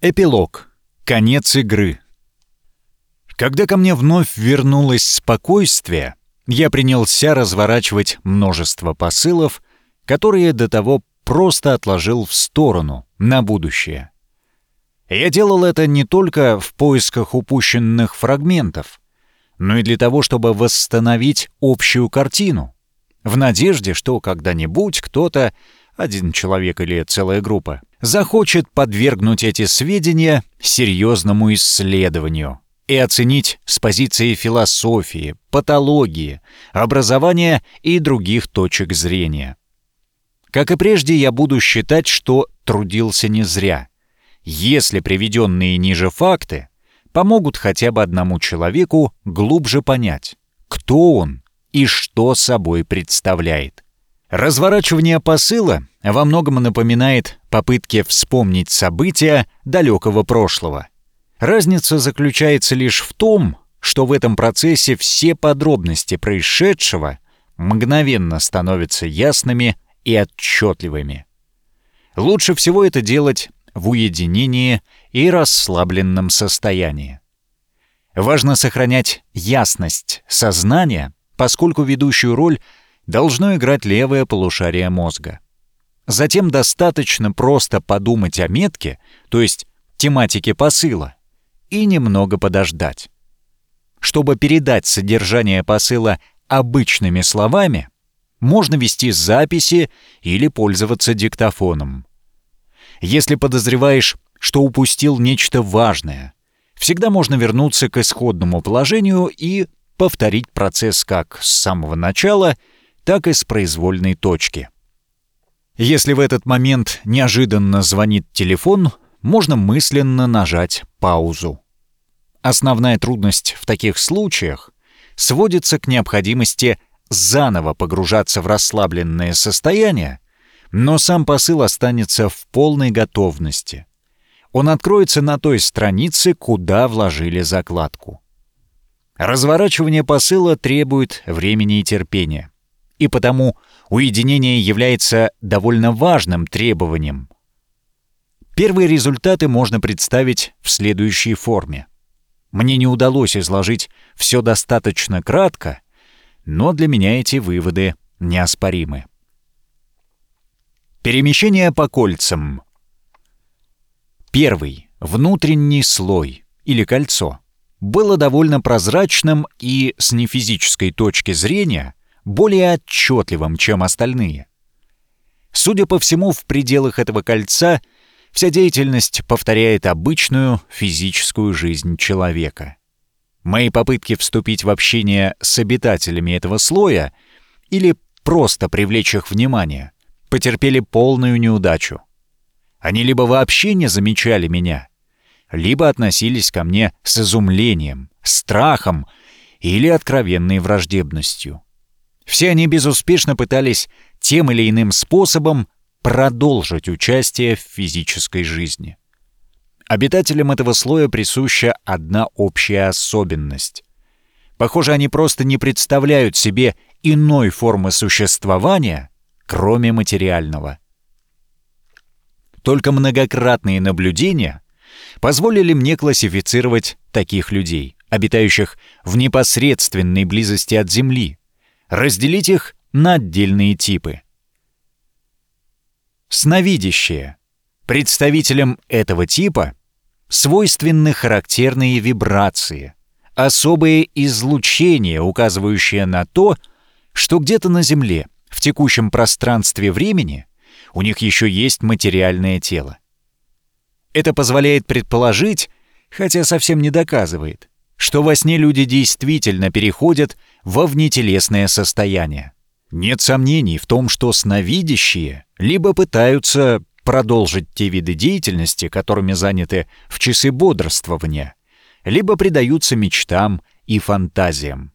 Эпилог. Конец игры. Когда ко мне вновь вернулось спокойствие, я принялся разворачивать множество посылов, которые до того просто отложил в сторону, на будущее. Я делал это не только в поисках упущенных фрагментов, но и для того, чтобы восстановить общую картину, в надежде, что когда-нибудь кто-то, один человек или целая группа, захочет подвергнуть эти сведения серьезному исследованию и оценить с позиции философии, патологии, образования и других точек зрения. Как и прежде, я буду считать, что трудился не зря, если приведенные ниже факты помогут хотя бы одному человеку глубже понять, кто он и что собой представляет. Разворачивание посыла во многом напоминает попытки вспомнить события далекого прошлого. Разница заключается лишь в том, что в этом процессе все подробности происшедшего мгновенно становятся ясными и отчетливыми. Лучше всего это делать в уединении и расслабленном состоянии. Важно сохранять ясность сознания, поскольку ведущую роль должно играть левое полушарие мозга. Затем достаточно просто подумать о метке, то есть тематике посыла, и немного подождать. Чтобы передать содержание посыла обычными словами, можно вести записи или пользоваться диктофоном. Если подозреваешь, что упустил нечто важное, всегда можно вернуться к исходному положению и повторить процесс как с самого начала, так и с произвольной точки. Если в этот момент неожиданно звонит телефон, можно мысленно нажать паузу. Основная трудность в таких случаях сводится к необходимости заново погружаться в расслабленное состояние, но сам посыл останется в полной готовности. Он откроется на той странице, куда вложили закладку. Разворачивание посыла требует времени и терпения, и потому уединение является довольно важным требованием. Первые результаты можно представить в следующей форме. Мне не удалось изложить все достаточно кратко, но для меня эти выводы неоспоримы. Перемещение по кольцам. Первый, внутренний слой или кольцо, было довольно прозрачным и, с нефизической точки зрения, более отчетливым, чем остальные. Судя по всему, в пределах этого кольца вся деятельность повторяет обычную физическую жизнь человека. Мои попытки вступить в общение с обитателями этого слоя или просто привлечь их внимание потерпели полную неудачу. Они либо вообще не замечали меня, либо относились ко мне с изумлением, страхом или откровенной враждебностью. Все они безуспешно пытались тем или иным способом продолжить участие в физической жизни. Обитателям этого слоя присуща одна общая особенность. Похоже, они просто не представляют себе иной формы существования, кроме материального. Только многократные наблюдения позволили мне классифицировать таких людей, обитающих в непосредственной близости от Земли, разделить их на отдельные типы. Сновидящие. Представителям этого типа свойственны характерные вибрации, особые излучения, указывающие на то, что где-то на Земле, в текущем пространстве времени, у них еще есть материальное тело. Это позволяет предположить, хотя совсем не доказывает, что во сне люди действительно переходят во внетелесное состояние. Нет сомнений в том, что сновидящие либо пытаются продолжить те виды деятельности, которыми заняты в часы бодрствования, либо предаются мечтам и фантазиям.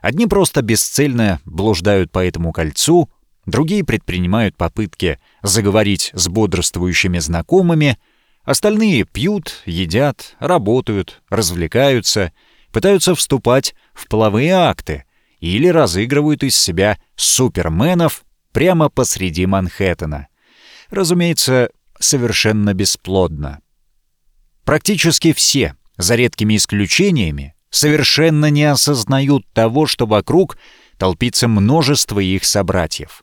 Одни просто бесцельно блуждают по этому кольцу, другие предпринимают попытки заговорить с бодрствующими знакомыми, остальные пьют, едят, работают, развлекаются — пытаются вступать в половые акты или разыгрывают из себя суперменов прямо посреди Манхэттена. Разумеется, совершенно бесплодно. Практически все, за редкими исключениями, совершенно не осознают того, что вокруг толпится множество их собратьев.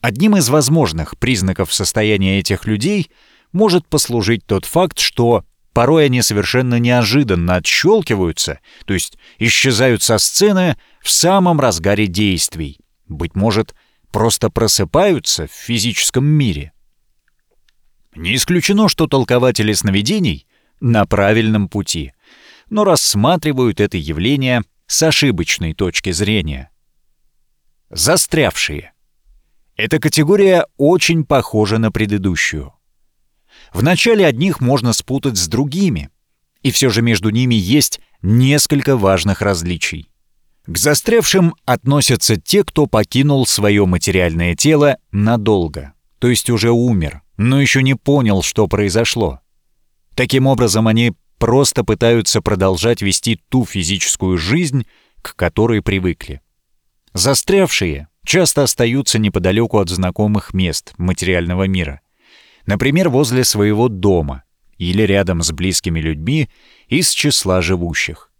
Одним из возможных признаков состояния этих людей может послужить тот факт, что порой они совершенно неожиданно отщелкиваются, то есть исчезают со сцены в самом разгаре действий. Быть может, просто просыпаются в физическом мире. Не исключено, что толкователи сновидений на правильном пути, но рассматривают это явление с ошибочной точки зрения. Застрявшие. Эта категория очень похожа на предыдущую. Вначале одних можно спутать с другими, и все же между ними есть несколько важных различий. К застрявшим относятся те, кто покинул свое материальное тело надолго, то есть уже умер, но еще не понял, что произошло. Таким образом, они просто пытаются продолжать вести ту физическую жизнь, к которой привыкли. Застрявшие часто остаются неподалеку от знакомых мест материального мира. Например, возле своего дома или рядом с близкими людьми из числа живущих.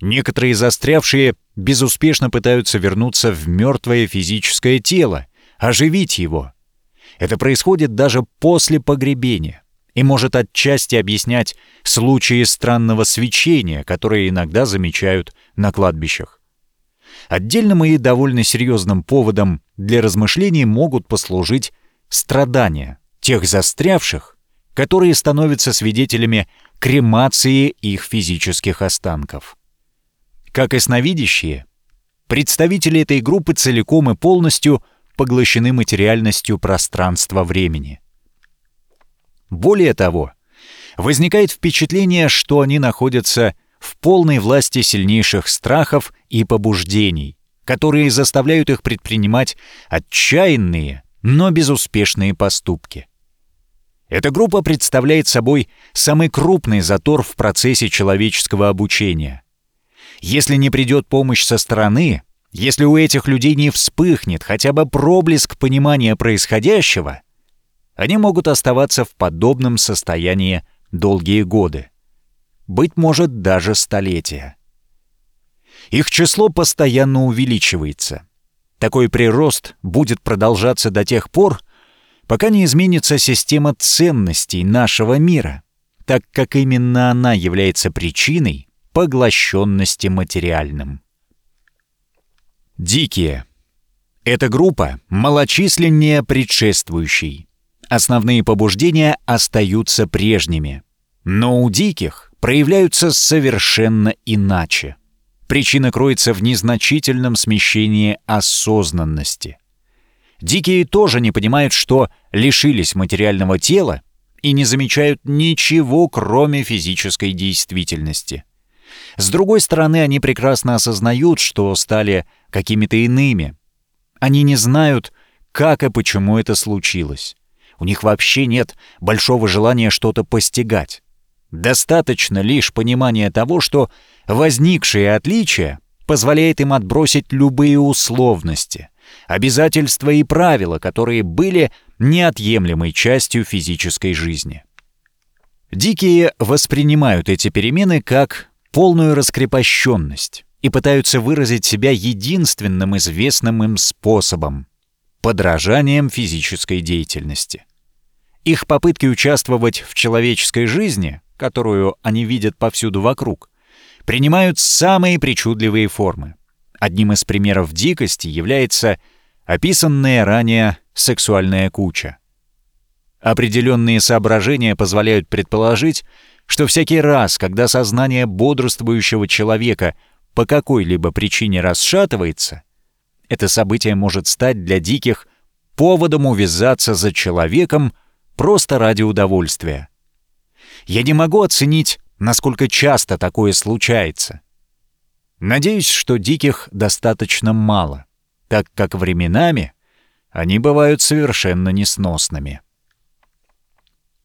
Некоторые застрявшие безуспешно пытаются вернуться в мертвое физическое тело, оживить его. Это происходит даже после погребения и может отчасти объяснять случаи странного свечения, которые иногда замечают на кладбищах. Отдельным и довольно серьезным поводом для размышлений могут послужить страдания тех застрявших, которые становятся свидетелями кремации их физических останков. Как и сновидящие, представители этой группы целиком и полностью поглощены материальностью пространства-времени. Более того, возникает впечатление, что они находятся в полной власти сильнейших страхов и побуждений, которые заставляют их предпринимать отчаянные, но безуспешные поступки. Эта группа представляет собой самый крупный затор в процессе человеческого обучения. Если не придет помощь со стороны, если у этих людей не вспыхнет хотя бы проблеск понимания происходящего, они могут оставаться в подобном состоянии долгие годы быть может даже столетия. Их число постоянно увеличивается. Такой прирост будет продолжаться до тех пор, пока не изменится система ценностей нашего мира, так как именно она является причиной поглощенности материальным. Дикие. Эта группа малочисленнее предшествующей. Основные побуждения остаются прежними. Но у диких проявляются совершенно иначе. Причина кроется в незначительном смещении осознанности. Дикие тоже не понимают, что лишились материального тела и не замечают ничего, кроме физической действительности. С другой стороны, они прекрасно осознают, что стали какими-то иными. Они не знают, как и почему это случилось. У них вообще нет большого желания что-то постигать. Достаточно лишь понимания того, что возникшее отличие позволяет им отбросить любые условности, обязательства и правила, которые были неотъемлемой частью физической жизни. Дикие воспринимают эти перемены как полную раскрепощенность и пытаются выразить себя единственным известным им способом — подражанием физической деятельности. Их попытки участвовать в человеческой жизни которую они видят повсюду вокруг, принимают самые причудливые формы. Одним из примеров дикости является описанная ранее сексуальная куча. Определенные соображения позволяют предположить, что всякий раз, когда сознание бодрствующего человека по какой-либо причине расшатывается, это событие может стать для диких поводом увязаться за человеком просто ради удовольствия. Я не могу оценить, насколько часто такое случается. Надеюсь, что диких достаточно мало, так как временами они бывают совершенно несносными.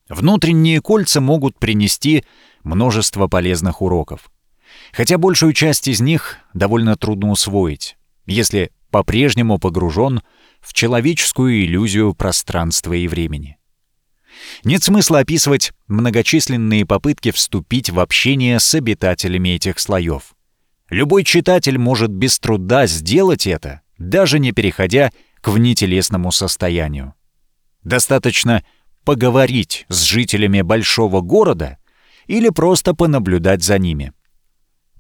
Внутренние кольца могут принести множество полезных уроков. Хотя большую часть из них довольно трудно усвоить, если по-прежнему погружен в человеческую иллюзию пространства и времени. Нет смысла описывать многочисленные попытки вступить в общение с обитателями этих слоев. Любой читатель может без труда сделать это, даже не переходя к внетелесному состоянию. Достаточно поговорить с жителями большого города или просто понаблюдать за ними.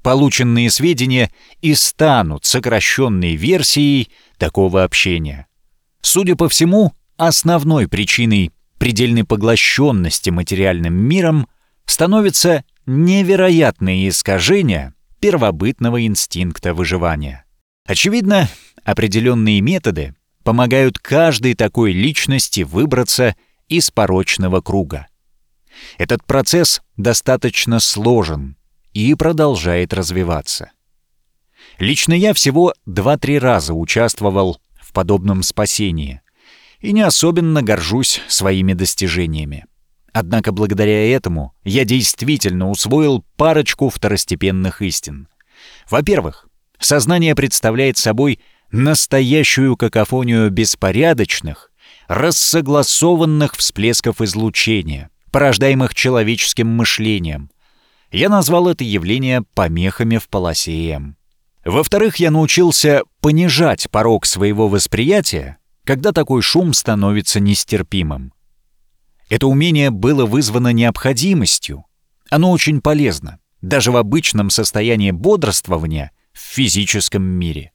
Полученные сведения и станут сокращенной версией такого общения. Судя по всему, основной причиной предельной поглощенности материальным миром становится невероятные искажения первобытного инстинкта выживания. Очевидно, определенные методы помогают каждой такой личности выбраться из порочного круга. Этот процесс достаточно сложен и продолжает развиваться. Лично я всего 2-3 раза участвовал в подобном спасении и не особенно горжусь своими достижениями. Однако благодаря этому я действительно усвоил парочку второстепенных истин. Во-первых, сознание представляет собой настоящую какофонию беспорядочных, рассогласованных всплесков излучения, порождаемых человеческим мышлением. Я назвал это явление помехами в полосе М. Во-вторых, я научился понижать порог своего восприятия, когда такой шум становится нестерпимым. Это умение было вызвано необходимостью. Оно очень полезно, даже в обычном состоянии бодрствования в физическом мире.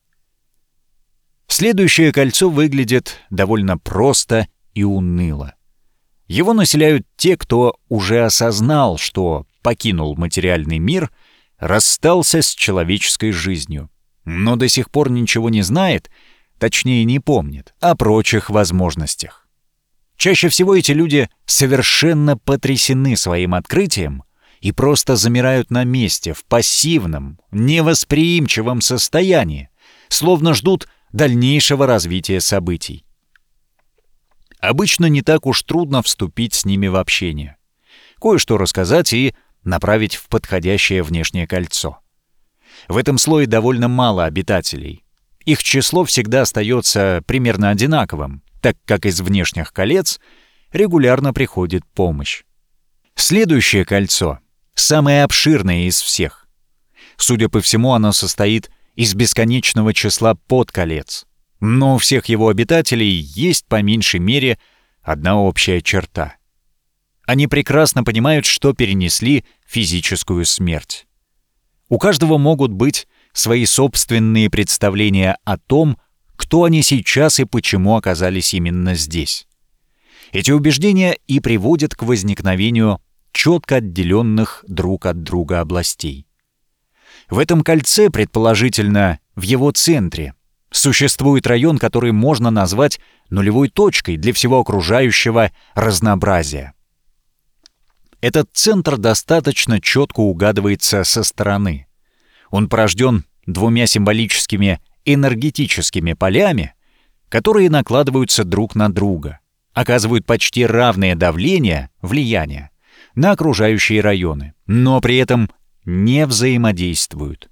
Следующее кольцо выглядит довольно просто и уныло. Его населяют те, кто уже осознал, что покинул материальный мир, расстался с человеческой жизнью, но до сих пор ничего не знает, точнее не помнит, о прочих возможностях. Чаще всего эти люди совершенно потрясены своим открытием и просто замирают на месте в пассивном, невосприимчивом состоянии, словно ждут дальнейшего развития событий. Обычно не так уж трудно вступить с ними в общение. Кое-что рассказать и направить в подходящее внешнее кольцо. В этом слое довольно мало обитателей. Их число всегда остается примерно одинаковым, так как из внешних колец регулярно приходит помощь. Следующее кольцо — самое обширное из всех. Судя по всему, оно состоит из бесконечного числа подколец. Но у всех его обитателей есть по меньшей мере одна общая черта. Они прекрасно понимают, что перенесли физическую смерть. У каждого могут быть свои собственные представления о том, кто они сейчас и почему оказались именно здесь. Эти убеждения и приводят к возникновению четко отделенных друг от друга областей. В этом кольце, предположительно, в его центре, существует район, который можно назвать нулевой точкой для всего окружающего разнообразия. Этот центр достаточно четко угадывается со стороны. Он порожден двумя символическими энергетическими полями, которые накладываются друг на друга, оказывают почти равное давление, влияние на окружающие районы, но при этом не взаимодействуют.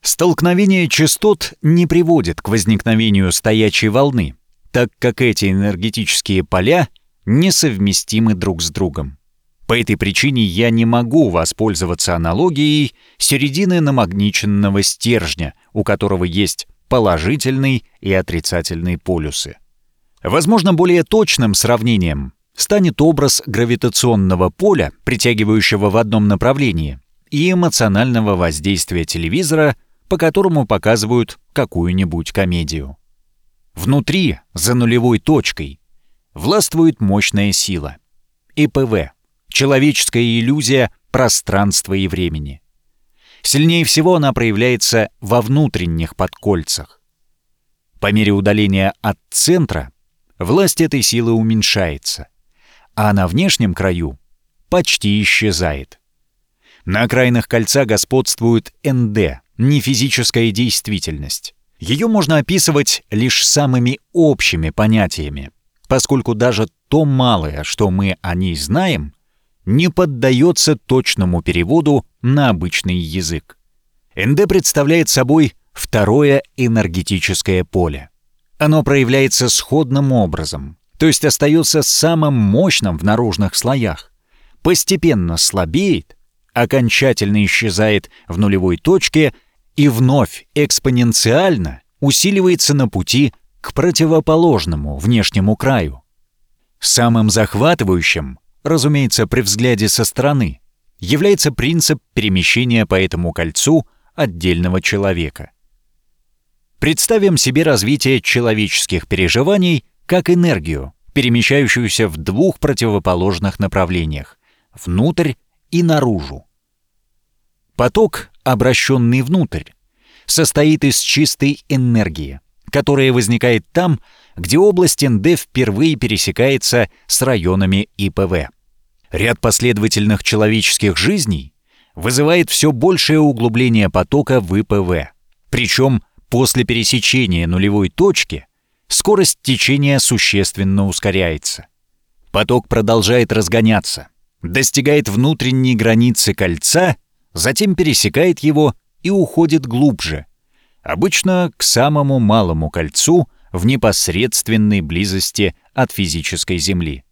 Столкновение частот не приводит к возникновению стоячей волны, так как эти энергетические поля несовместимы друг с другом. По этой причине я не могу воспользоваться аналогией середины намагниченного стержня, у которого есть положительный и отрицательный полюсы. Возможно, более точным сравнением станет образ гравитационного поля, притягивающего в одном направлении, и эмоционального воздействия телевизора, по которому показывают какую-нибудь комедию. Внутри, за нулевой точкой, властвует мощная сила. ИПВ — человеческая иллюзия пространства и времени. Сильнее всего она проявляется во внутренних подкольцах. По мере удаления от центра власть этой силы уменьшается, а на внешнем краю почти исчезает. На окраинах кольца господствует НД, нефизическая действительность. Ее можно описывать лишь самыми общими понятиями, поскольку даже то малое, что мы о ней знаем, не поддается точному переводу на обычный язык. НД представляет собой второе энергетическое поле. Оно проявляется сходным образом, то есть остается самым мощным в наружных слоях, постепенно слабеет, окончательно исчезает в нулевой точке и вновь экспоненциально усиливается на пути к противоположному внешнему краю. Самым захватывающим, разумеется, при взгляде со стороны, является принцип перемещения по этому кольцу отдельного человека. Представим себе развитие человеческих переживаний как энергию, перемещающуюся в двух противоположных направлениях — внутрь и наружу. Поток, обращенный внутрь, состоит из чистой энергии, которая возникает там, где область НД впервые пересекается с районами ИПВ. Ряд последовательных человеческих жизней вызывает все большее углубление потока в ИПВ. Причем после пересечения нулевой точки скорость течения существенно ускоряется. Поток продолжает разгоняться, достигает внутренней границы кольца, затем пересекает его и уходит глубже, обычно к самому малому кольцу в непосредственной близости от физической Земли.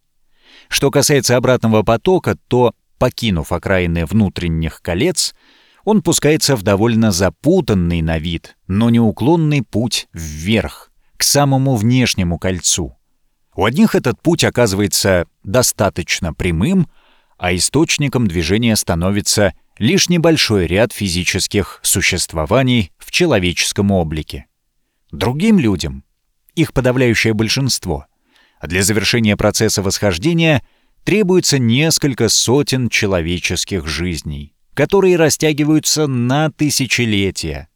Что касается обратного потока, то, покинув окраины внутренних колец, он пускается в довольно запутанный на вид, но неуклонный путь вверх, к самому внешнему кольцу. У одних этот путь оказывается достаточно прямым, а источником движения становится лишь небольшой ряд физических существований в человеческом облике. Другим людям, их подавляющее большинство, для завершения процесса восхождения требуется несколько сотен человеческих жизней, которые растягиваются на тысячелетия.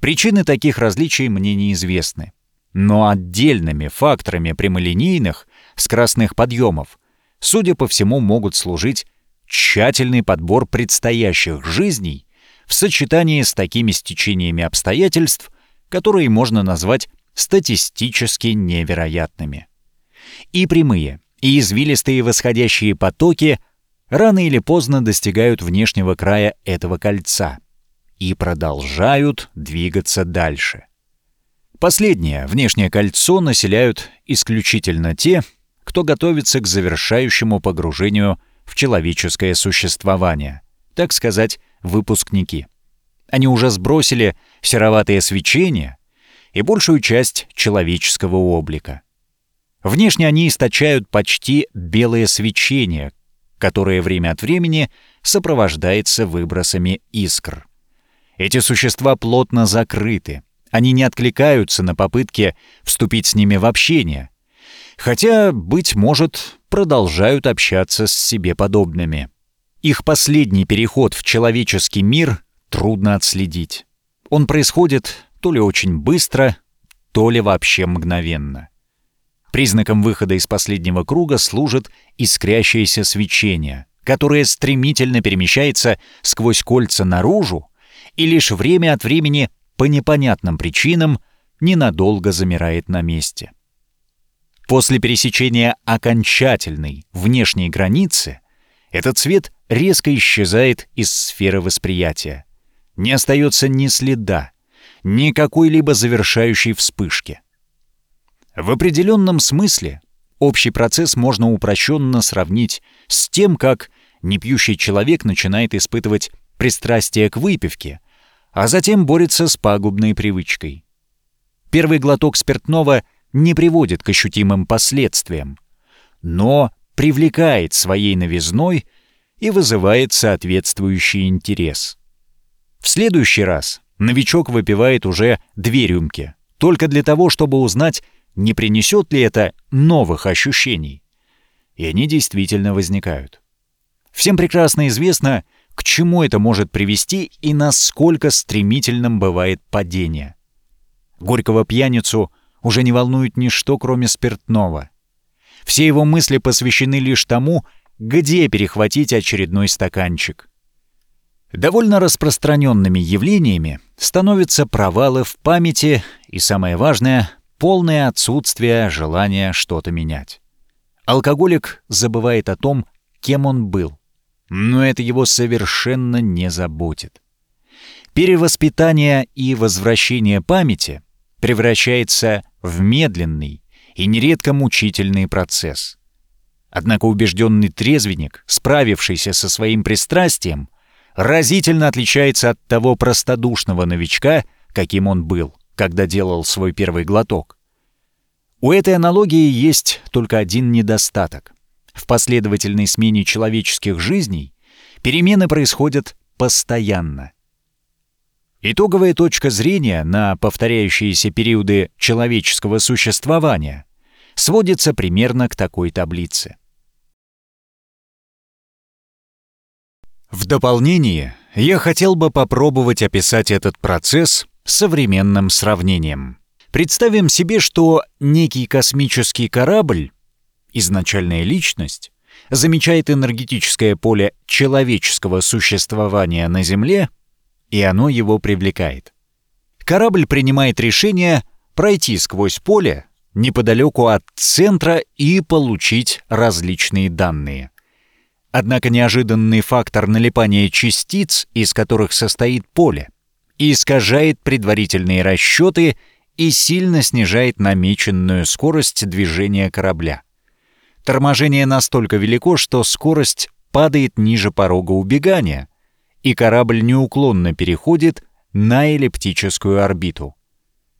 Причины таких различий мне неизвестны. Но отдельными факторами прямолинейных скоростных подъемов, судя по всему, могут служить тщательный подбор предстоящих жизней в сочетании с такими стечениями обстоятельств, которые можно назвать статистически невероятными. И прямые, и извилистые восходящие потоки рано или поздно достигают внешнего края этого кольца и продолжают двигаться дальше. Последнее, внешнее кольцо, населяют исключительно те, кто готовится к завершающему погружению в человеческое существование, так сказать, выпускники. Они уже сбросили сероватое свечение и большую часть человеческого облика. Внешне они источают почти белое свечение, которое время от времени сопровождается выбросами искр. Эти существа плотно закрыты, они не откликаются на попытки вступить с ними в общение, хотя, быть может, продолжают общаться с себе подобными. Их последний переход в человеческий мир трудно отследить. Он происходит то ли очень быстро, то ли вообще мгновенно. Признаком выхода из последнего круга служит искрящееся свечение, которое стремительно перемещается сквозь кольца наружу и лишь время от времени по непонятным причинам ненадолго замирает на месте. После пересечения окончательной внешней границы этот цвет резко исчезает из сферы восприятия. Не остается ни следа, ни какой-либо завершающей вспышки. В определенном смысле общий процесс можно упрощенно сравнить с тем, как непьющий человек начинает испытывать пристрастие к выпивке, а затем борется с пагубной привычкой. Первый глоток спиртного — не приводит к ощутимым последствиям, но привлекает своей новизной и вызывает соответствующий интерес. В следующий раз новичок выпивает уже две рюмки, только для того, чтобы узнать, не принесет ли это новых ощущений. И они действительно возникают. Всем прекрасно известно, к чему это может привести и насколько стремительным бывает падение. Горького пьяницу уже не волнует ничто, кроме спиртного. Все его мысли посвящены лишь тому, где перехватить очередной стаканчик. Довольно распространенными явлениями становятся провалы в памяти и, самое важное, полное отсутствие желания что-то менять. Алкоголик забывает о том, кем он был, но это его совершенно не заботит. Перевоспитание и возвращение памяти превращается в медленный и нередко мучительный процесс. Однако убежденный трезвенник, справившийся со своим пристрастием, разительно отличается от того простодушного новичка, каким он был, когда делал свой первый глоток. У этой аналогии есть только один недостаток. В последовательной смене человеческих жизней перемены происходят постоянно. Итоговая точка зрения на повторяющиеся периоды человеческого существования сводится примерно к такой таблице. В дополнение я хотел бы попробовать описать этот процесс современным сравнением. Представим себе, что некий космический корабль, изначальная личность, замечает энергетическое поле человеческого существования на Земле, и оно его привлекает. Корабль принимает решение пройти сквозь поле неподалеку от центра и получить различные данные. Однако неожиданный фактор налипания частиц, из которых состоит поле, искажает предварительные расчеты и сильно снижает намеченную скорость движения корабля. Торможение настолько велико, что скорость падает ниже порога убегания, и корабль неуклонно переходит на эллиптическую орбиту.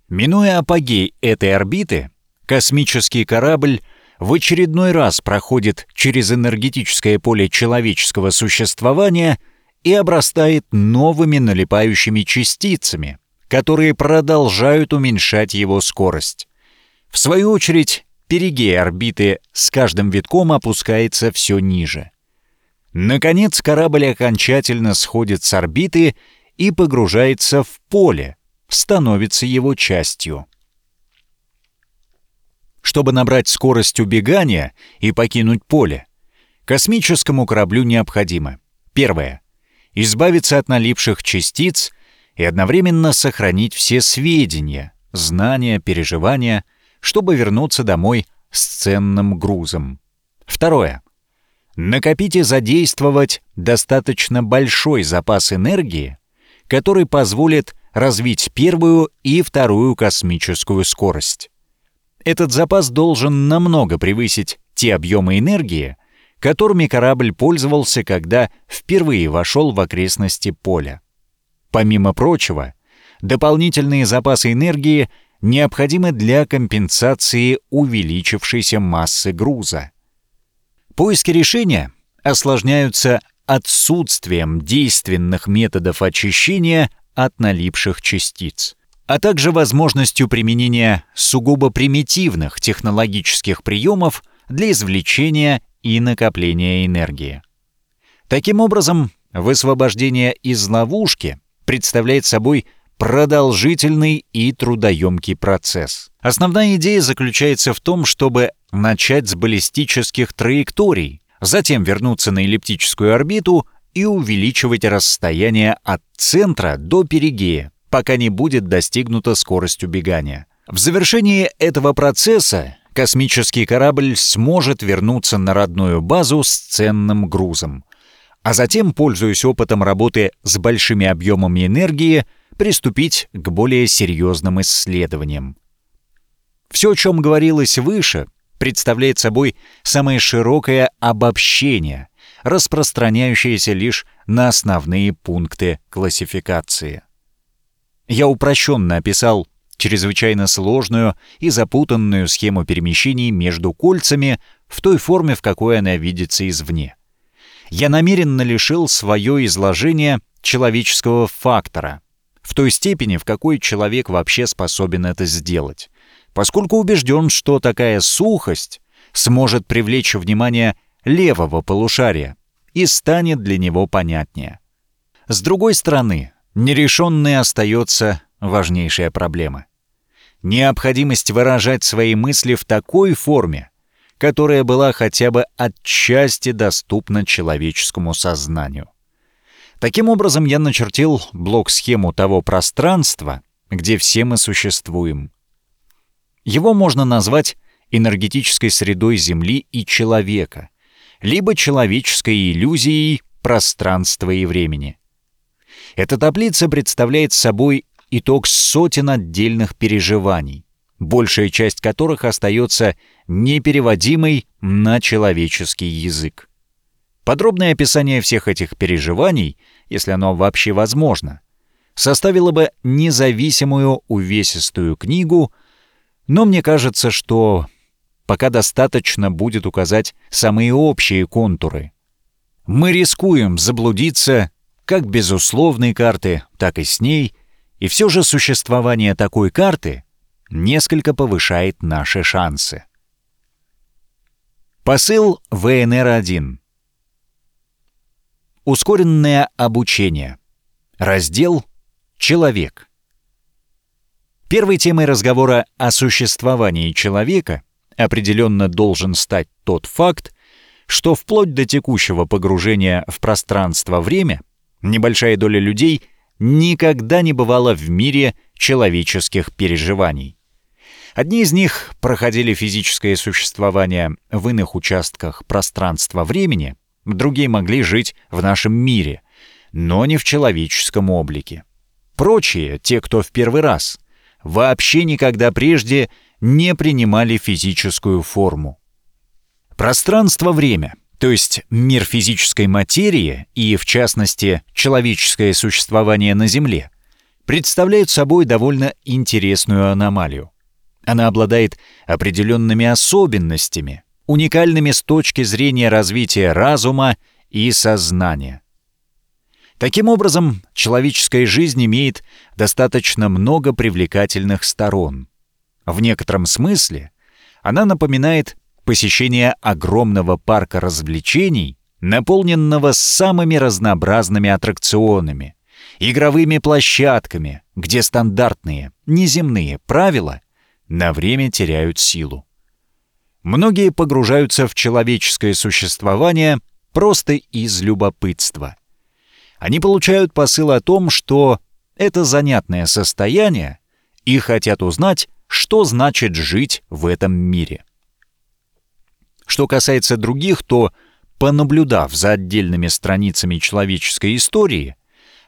Минуя апогей этой орбиты, космический корабль в очередной раз проходит через энергетическое поле человеческого существования и обрастает новыми налипающими частицами, которые продолжают уменьшать его скорость. В свою очередь, перигей орбиты с каждым витком опускается все ниже. Наконец корабль окончательно сходит с орбиты и погружается в поле, становится его частью. Чтобы набрать скорость убегания и покинуть поле, космическому кораблю необходимо первое — избавиться от налипших частиц и одновременно сохранить все сведения, знания, переживания, чтобы вернуться домой с ценным грузом. Второе. Накопить и задействовать достаточно большой запас энергии, который позволит развить первую и вторую космическую скорость. Этот запас должен намного превысить те объемы энергии, которыми корабль пользовался, когда впервые вошел в окрестности поля. Помимо прочего, дополнительные запасы энергии необходимы для компенсации увеличившейся массы груза. Поиски решения осложняются отсутствием действенных методов очищения от налипших частиц, а также возможностью применения сугубо примитивных технологических приемов для извлечения и накопления энергии. Таким образом, высвобождение из ловушки представляет собой продолжительный и трудоемкий процесс. Основная идея заключается в том, чтобы начать с баллистических траекторий, затем вернуться на эллиптическую орбиту и увеличивать расстояние от центра до перигея, пока не будет достигнута скорость убегания. В завершении этого процесса космический корабль сможет вернуться на родную базу с ценным грузом а затем, пользуясь опытом работы с большими объемами энергии, приступить к более серьезным исследованиям. Все, о чем говорилось выше, представляет собой самое широкое обобщение, распространяющееся лишь на основные пункты классификации. Я упрощенно описал чрезвычайно сложную и запутанную схему перемещений между кольцами в той форме, в какой она видится извне я намеренно лишил свое изложение человеческого фактора, в той степени, в какой человек вообще способен это сделать, поскольку убежден, что такая сухость сможет привлечь внимание левого полушария и станет для него понятнее. С другой стороны, нерешенной остается важнейшая проблема. Необходимость выражать свои мысли в такой форме, которая была хотя бы отчасти доступна человеческому сознанию. Таким образом, я начертил блок-схему того пространства, где все мы существуем. Его можно назвать энергетической средой Земли и человека, либо человеческой иллюзией пространства и времени. Эта таблица представляет собой итог сотен отдельных переживаний, большая часть которых остается непереводимой на человеческий язык. Подробное описание всех этих переживаний, если оно вообще возможно, составило бы независимую увесистую книгу, но мне кажется, что пока достаточно будет указать самые общие контуры. Мы рискуем заблудиться как без условной карты, так и с ней, и все же существование такой карты несколько повышает наши шансы. Посыл ВНР-1. Ускоренное обучение. Раздел «Человек». Первой темой разговора о существовании человека определенно должен стать тот факт, что вплоть до текущего погружения в пространство-время небольшая доля людей никогда не бывала в мире человеческих переживаний. Одни из них проходили физическое существование в иных участках пространства-времени, другие могли жить в нашем мире, но не в человеческом облике. Прочие, те, кто в первый раз, вообще никогда прежде не принимали физическую форму. Пространство-время, то есть мир физической материи и, в частности, человеческое существование на Земле, представляют собой довольно интересную аномалию. Она обладает определенными особенностями, уникальными с точки зрения развития разума и сознания. Таким образом, человеческая жизнь имеет достаточно много привлекательных сторон. В некотором смысле она напоминает посещение огромного парка развлечений, наполненного самыми разнообразными аттракционами, игровыми площадками, где стандартные, неземные правила на время теряют силу. Многие погружаются в человеческое существование просто из любопытства. Они получают посыл о том, что это занятное состояние и хотят узнать, что значит жить в этом мире. Что касается других, то, понаблюдав за отдельными страницами человеческой истории,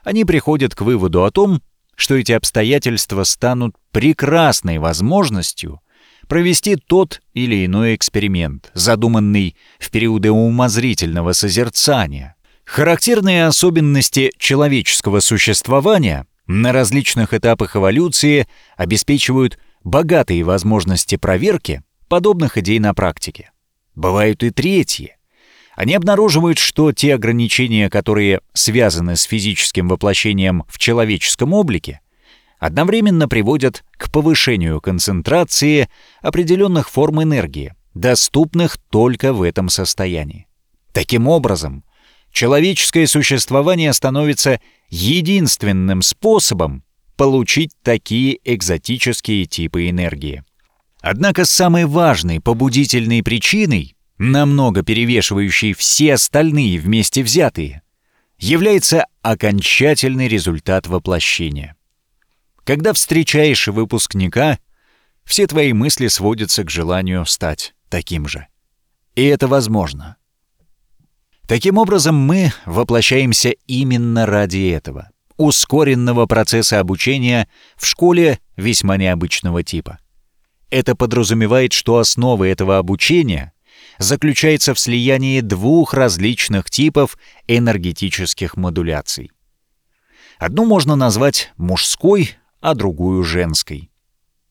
они приходят к выводу о том, что эти обстоятельства станут прекрасной возможностью провести тот или иной эксперимент, задуманный в периоды умозрительного созерцания. Характерные особенности человеческого существования на различных этапах эволюции обеспечивают богатые возможности проверки подобных идей на практике. Бывают и третьи. Они обнаруживают, что те ограничения, которые связаны с физическим воплощением в человеческом облике, одновременно приводят к повышению концентрации определенных форм энергии, доступных только в этом состоянии. Таким образом, человеческое существование становится единственным способом получить такие экзотические типы энергии. Однако самой важной побудительной причиной, намного перевешивающей все остальные вместе взятые, является окончательный результат воплощения. Когда встречаешь выпускника, все твои мысли сводятся к желанию стать таким же. И это возможно. Таким образом, мы воплощаемся именно ради этого, ускоренного процесса обучения в школе весьма необычного типа. Это подразумевает, что основа этого обучения заключается в слиянии двух различных типов энергетических модуляций. Одну можно назвать мужской, а другую — женской.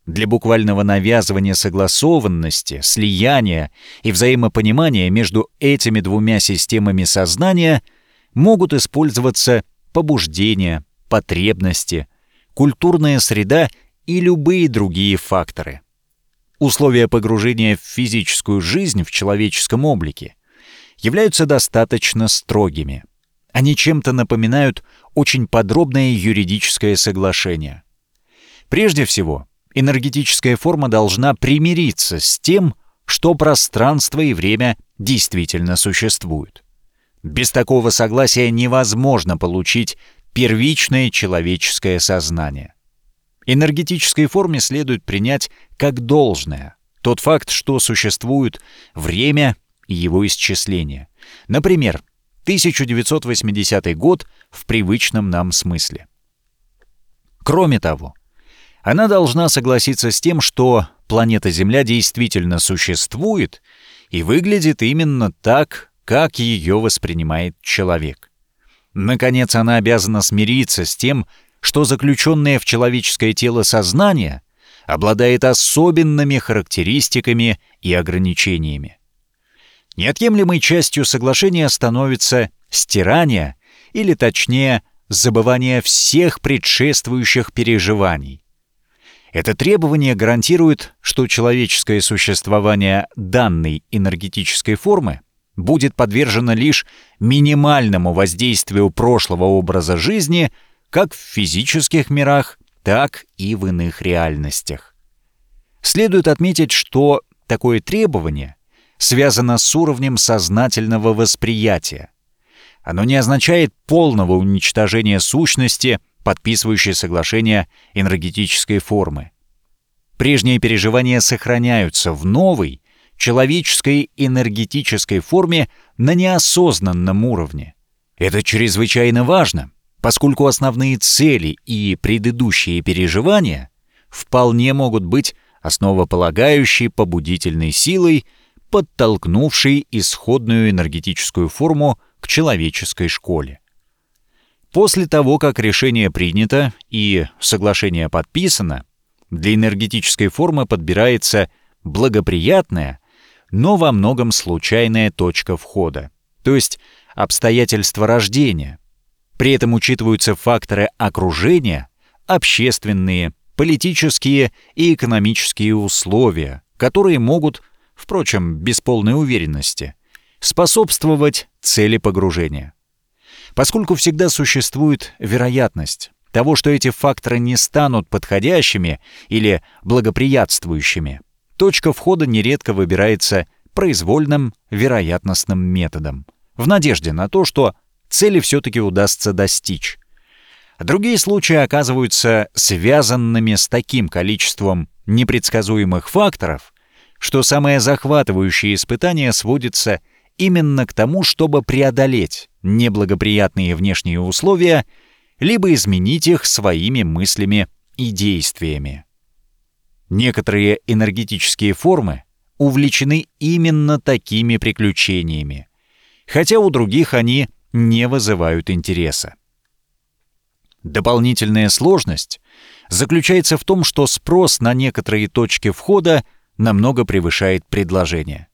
Для буквального навязывания согласованности, слияния и взаимопонимания между этими двумя системами сознания могут использоваться побуждения, потребности, культурная среда и любые другие факторы — условия погружения в физическую жизнь в человеческом облике являются достаточно строгими. Они чем-то напоминают очень подробное юридическое соглашение. Прежде всего, энергетическая форма должна примириться с тем, что пространство и время действительно существуют. Без такого согласия невозможно получить первичное человеческое сознание. Энергетической форме следует принять как должное тот факт, что существует время и его исчисление. Например, 1980 год в привычном нам смысле. Кроме того, она должна согласиться с тем, что планета Земля действительно существует и выглядит именно так, как ее воспринимает человек. Наконец, она обязана смириться с тем, что заключенное в человеческое тело сознание обладает особенными характеристиками и ограничениями. Неотъемлемой частью соглашения становится стирание, или точнее, забывание всех предшествующих переживаний. Это требование гарантирует, что человеческое существование данной энергетической формы будет подвержено лишь минимальному воздействию прошлого образа жизни как в физических мирах, так и в иных реальностях. Следует отметить, что такое требование связано с уровнем сознательного восприятия. Оно не означает полного уничтожения сущности, подписывающей соглашение энергетической формы. Прежние переживания сохраняются в новой, человеческой энергетической форме на неосознанном уровне. Это чрезвычайно важно, поскольку основные цели и предыдущие переживания вполне могут быть основополагающей побудительной силой, подтолкнувшей исходную энергетическую форму к человеческой школе. После того, как решение принято и соглашение подписано, для энергетической формы подбирается благоприятная, но во многом случайная точка входа, то есть обстоятельства рождения. При этом учитываются факторы окружения, общественные, политические и экономические условия, которые могут, впрочем, без полной уверенности, способствовать цели погружения. Поскольку всегда существует вероятность того, что эти факторы не станут подходящими или благоприятствующими, точка входа нередко выбирается произвольным вероятностным методом, в надежде на то, что цели все-таки удастся достичь. Другие случаи оказываются связанными с таким количеством непредсказуемых факторов, что самое захватывающее испытание сводится именно к тому, чтобы преодолеть неблагоприятные внешние условия, либо изменить их своими мыслями и действиями. Некоторые энергетические формы увлечены именно такими приключениями, хотя у других они не вызывают интереса. Дополнительная сложность заключается в том, что спрос на некоторые точки входа намного превышает предложение.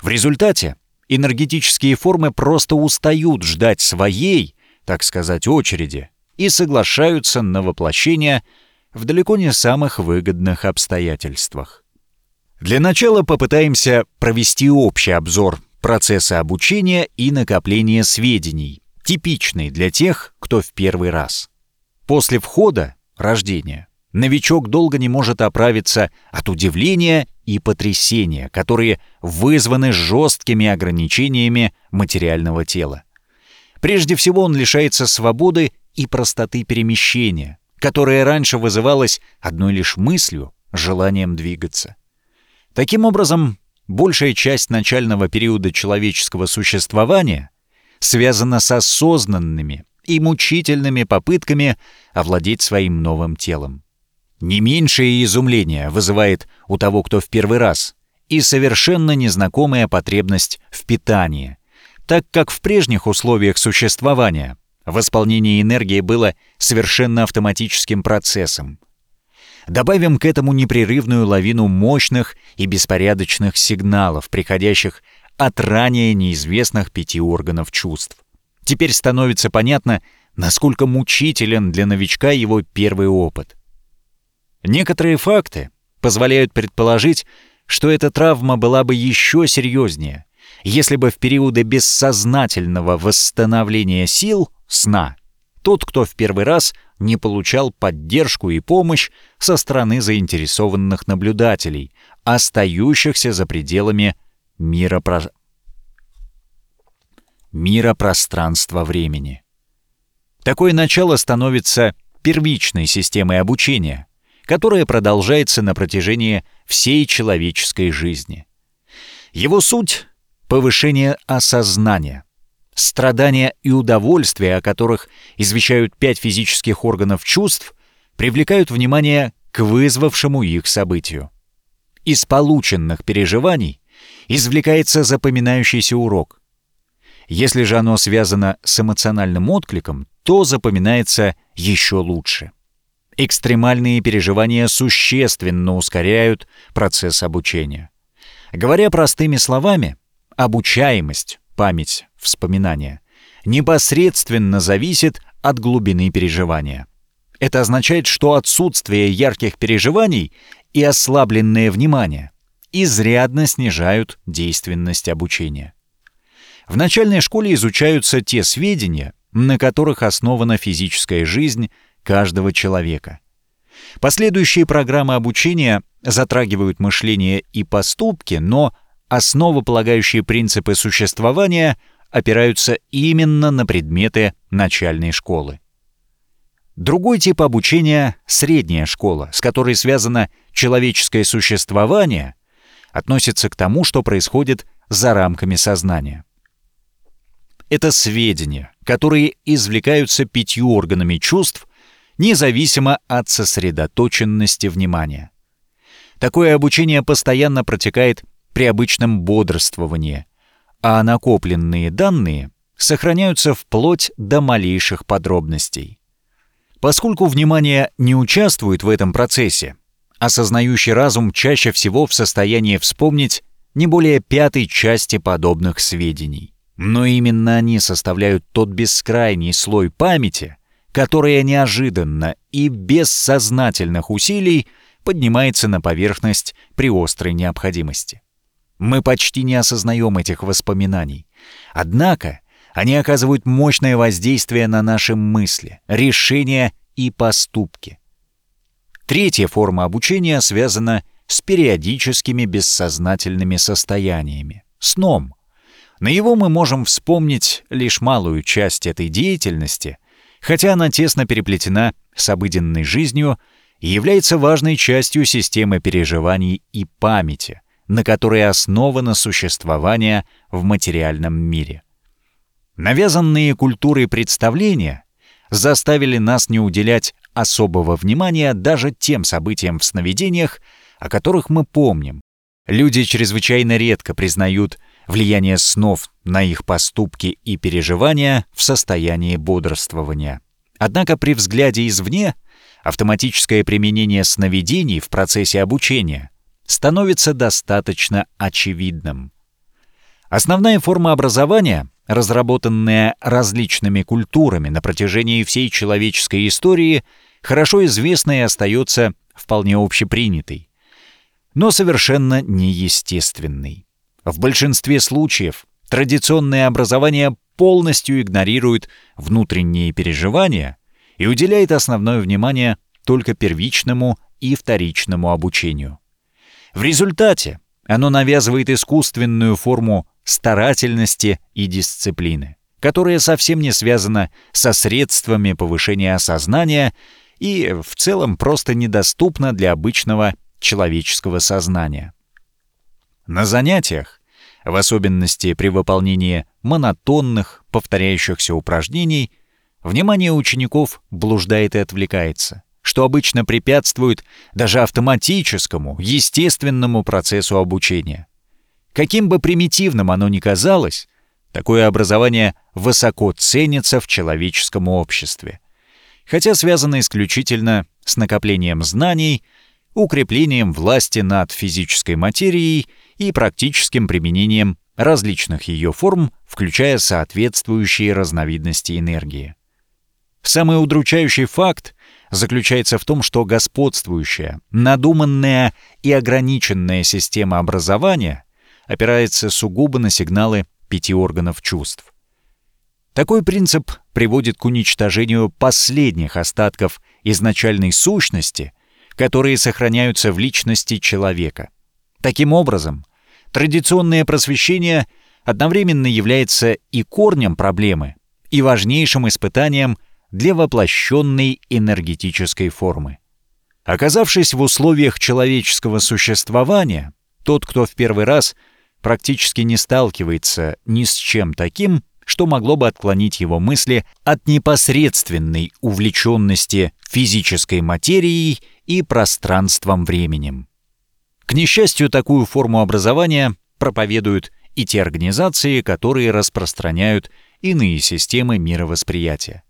В результате энергетические формы просто устают ждать своей, так сказать, очереди и соглашаются на воплощение в далеко не самых выгодных обстоятельствах. Для начала попытаемся провести общий обзор процесса обучения и накопления сведений, типичный для тех, кто в первый раз. После входа, рождения, новичок долго не может оправиться от удивления и потрясения, которые вызваны жесткими ограничениями материального тела. Прежде всего он лишается свободы и простоты перемещения, которая раньше вызывалась одной лишь мыслью, желанием двигаться. Таким образом, большая часть начального периода человеческого существования связана с осознанными и мучительными попытками овладеть своим новым телом. Не меньшее изумление вызывает у того, кто в первый раз, и совершенно незнакомая потребность в питании, так как в прежних условиях существования восполнение энергии было совершенно автоматическим процессом. Добавим к этому непрерывную лавину мощных и беспорядочных сигналов, приходящих от ранее неизвестных пяти органов чувств. Теперь становится понятно, насколько мучителен для новичка его первый опыт. Некоторые факты позволяют предположить, что эта травма была бы еще серьезнее, если бы в периоды бессознательного восстановления сил, сна, тот, кто в первый раз не получал поддержку и помощь со стороны заинтересованных наблюдателей, остающихся за пределами мира, про... мира пространства-времени. Такое начало становится первичной системой обучения, которая продолжается на протяжении всей человеческой жизни. Его суть — повышение осознания, страдания и удовольствия, о которых извещают пять физических органов чувств, привлекают внимание к вызвавшему их событию. Из полученных переживаний извлекается запоминающийся урок. Если же оно связано с эмоциональным откликом, то запоминается еще лучше. Экстремальные переживания существенно ускоряют процесс обучения. Говоря простыми словами, обучаемость, память, вспоминания непосредственно зависит от глубины переживания. Это означает, что отсутствие ярких переживаний и ослабленное внимание изрядно снижают действенность обучения. В начальной школе изучаются те сведения, на которых основана физическая жизнь каждого человека. Последующие программы обучения затрагивают мышление и поступки, но основополагающие принципы существования опираются именно на предметы начальной школы. Другой тип обучения — средняя школа, с которой связано человеческое существование, относится к тому, что происходит за рамками сознания. Это сведения, которые извлекаются пятью органами чувств, независимо от сосредоточенности внимания. Такое обучение постоянно протекает при обычном бодрствовании, а накопленные данные сохраняются вплоть до малейших подробностей. Поскольку внимание не участвует в этом процессе, осознающий разум чаще всего в состоянии вспомнить не более пятой части подобных сведений. Но именно они составляют тот бескрайний слой памяти, которая неожиданно и без сознательных усилий поднимается на поверхность при острой необходимости. Мы почти не осознаем этих воспоминаний. Однако они оказывают мощное воздействие на наши мысли, решения и поступки. Третья форма обучения связана с периодическими бессознательными состояниями, сном. На его мы можем вспомнить лишь малую часть этой деятельности, хотя она тесно переплетена с обыденной жизнью и является важной частью системы переживаний и памяти, на которой основано существование в материальном мире. Навязанные культурой представления заставили нас не уделять особого внимания даже тем событиям в сновидениях, о которых мы помним. Люди чрезвычайно редко признают влияние снов на их поступки и переживания в состоянии бодрствования. Однако при взгляде извне автоматическое применение сновидений в процессе обучения становится достаточно очевидным. Основная форма образования разработанная различными культурами на протяжении всей человеческой истории, хорошо известна и остается вполне общепринятой, но совершенно неестественной. В большинстве случаев традиционное образование полностью игнорирует внутренние переживания и уделяет основное внимание только первичному и вторичному обучению. В результате оно навязывает искусственную форму старательности и дисциплины, которая совсем не связана со средствами повышения осознания и в целом просто недоступна для обычного человеческого сознания. На занятиях, в особенности при выполнении монотонных, повторяющихся упражнений, внимание учеников блуждает и отвлекается, что обычно препятствует даже автоматическому, естественному процессу обучения. Каким бы примитивным оно ни казалось, такое образование высоко ценится в человеческом обществе, хотя связано исключительно с накоплением знаний, укреплением власти над физической материей и практическим применением различных ее форм, включая соответствующие разновидности энергии. Самый удручающий факт заключается в том, что господствующая, надуманная и ограниченная система образования опирается сугубо на сигналы пяти органов чувств. Такой принцип приводит к уничтожению последних остатков изначальной сущности, которые сохраняются в личности человека. Таким образом, традиционное просвещение одновременно является и корнем проблемы, и важнейшим испытанием для воплощенной энергетической формы. Оказавшись в условиях человеческого существования, тот, кто в первый раз практически не сталкивается ни с чем таким, что могло бы отклонить его мысли от непосредственной увлеченности физической материей и пространством-временем. К несчастью, такую форму образования проповедуют и те организации, которые распространяют иные системы мировосприятия.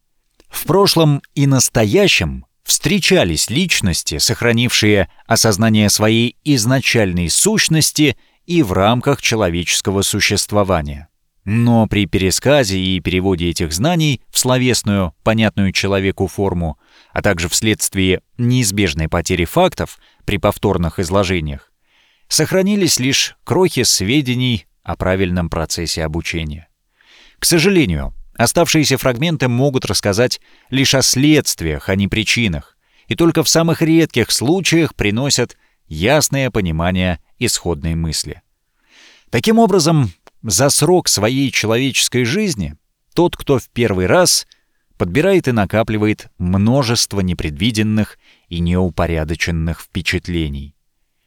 В прошлом и настоящем встречались личности, сохранившие осознание своей изначальной сущности и в рамках человеческого существования. Но при пересказе и переводе этих знаний в словесную, понятную человеку форму, а также вследствие неизбежной потери фактов при повторных изложениях, сохранились лишь крохи сведений о правильном процессе обучения. К сожалению, оставшиеся фрагменты могут рассказать лишь о следствиях, а не причинах, и только в самых редких случаях приносят ясное понимание исходной мысли. Таким образом, за срок своей человеческой жизни тот, кто в первый раз подбирает и накапливает множество непредвиденных и неупорядоченных впечатлений.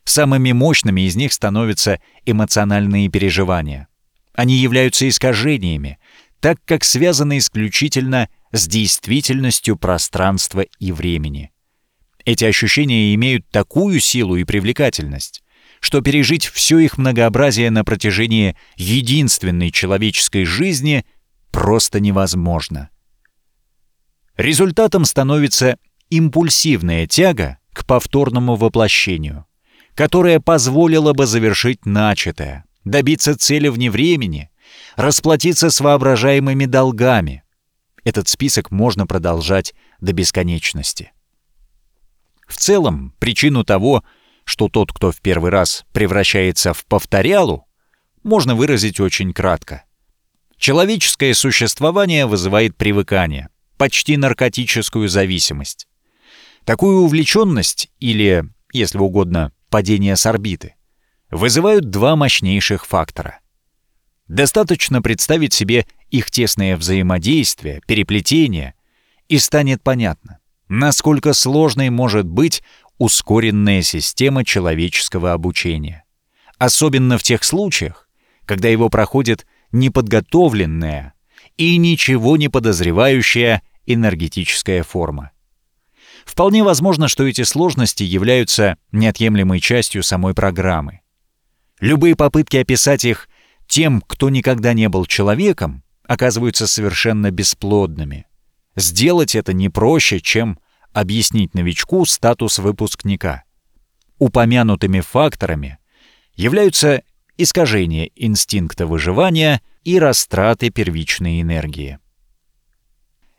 Самыми мощными из них становятся эмоциональные переживания. Они являются искажениями, так как связаны исключительно с действительностью пространства и времени. Эти ощущения имеют такую силу и привлекательность, что пережить все их многообразие на протяжении единственной человеческой жизни просто невозможно. Результатом становится импульсивная тяга к повторному воплощению которая позволила бы завершить начатое, добиться цели вне времени, расплатиться с воображаемыми долгами. Этот список можно продолжать до бесконечности. В целом, причину того, что тот, кто в первый раз превращается в повторялу, можно выразить очень кратко. Человеческое существование вызывает привыкание, почти наркотическую зависимость. Такую увлеченность или, если угодно, падения с орбиты, вызывают два мощнейших фактора. Достаточно представить себе их тесное взаимодействие, переплетение, и станет понятно, насколько сложной может быть ускоренная система человеческого обучения. Особенно в тех случаях, когда его проходит неподготовленная и ничего не подозревающая энергетическая форма. Вполне возможно, что эти сложности являются неотъемлемой частью самой программы. Любые попытки описать их тем, кто никогда не был человеком, оказываются совершенно бесплодными. Сделать это не проще, чем объяснить новичку статус выпускника. Упомянутыми факторами являются искажение инстинкта выживания и растраты первичной энергии.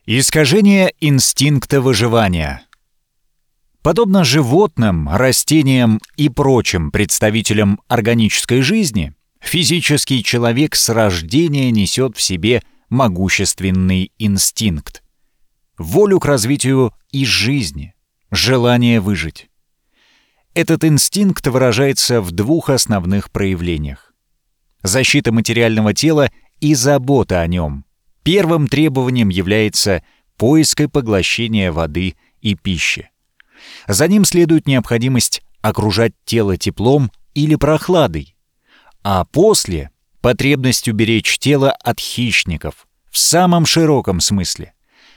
Искажение инстинкта выживания — Подобно животным, растениям и прочим представителям органической жизни, физический человек с рождения несет в себе могущественный инстинкт. Волю к развитию и жизни, желание выжить. Этот инстинкт выражается в двух основных проявлениях. Защита материального тела и забота о нем. Первым требованием является поиск и поглощение воды и пищи. За ним следует необходимость окружать тело теплом или прохладой, а после — потребность уберечь тело от хищников в самом широком смысле,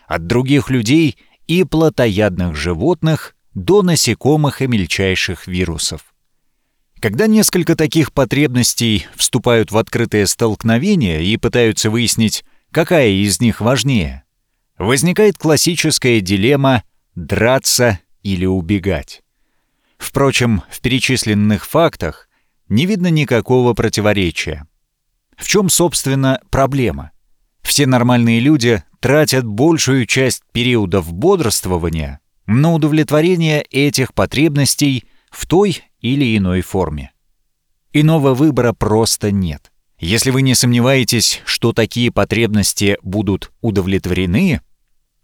от других людей и плотоядных животных до насекомых и мельчайших вирусов. Когда несколько таких потребностей вступают в открытое столкновение и пытаются выяснить, какая из них важнее, возникает классическая дилемма «драться или убегать. Впрочем, в перечисленных фактах не видно никакого противоречия. В чем, собственно, проблема? Все нормальные люди тратят большую часть периодов бодрствования на удовлетворение этих потребностей в той или иной форме. Иного выбора просто нет. Если вы не сомневаетесь, что такие потребности будут удовлетворены,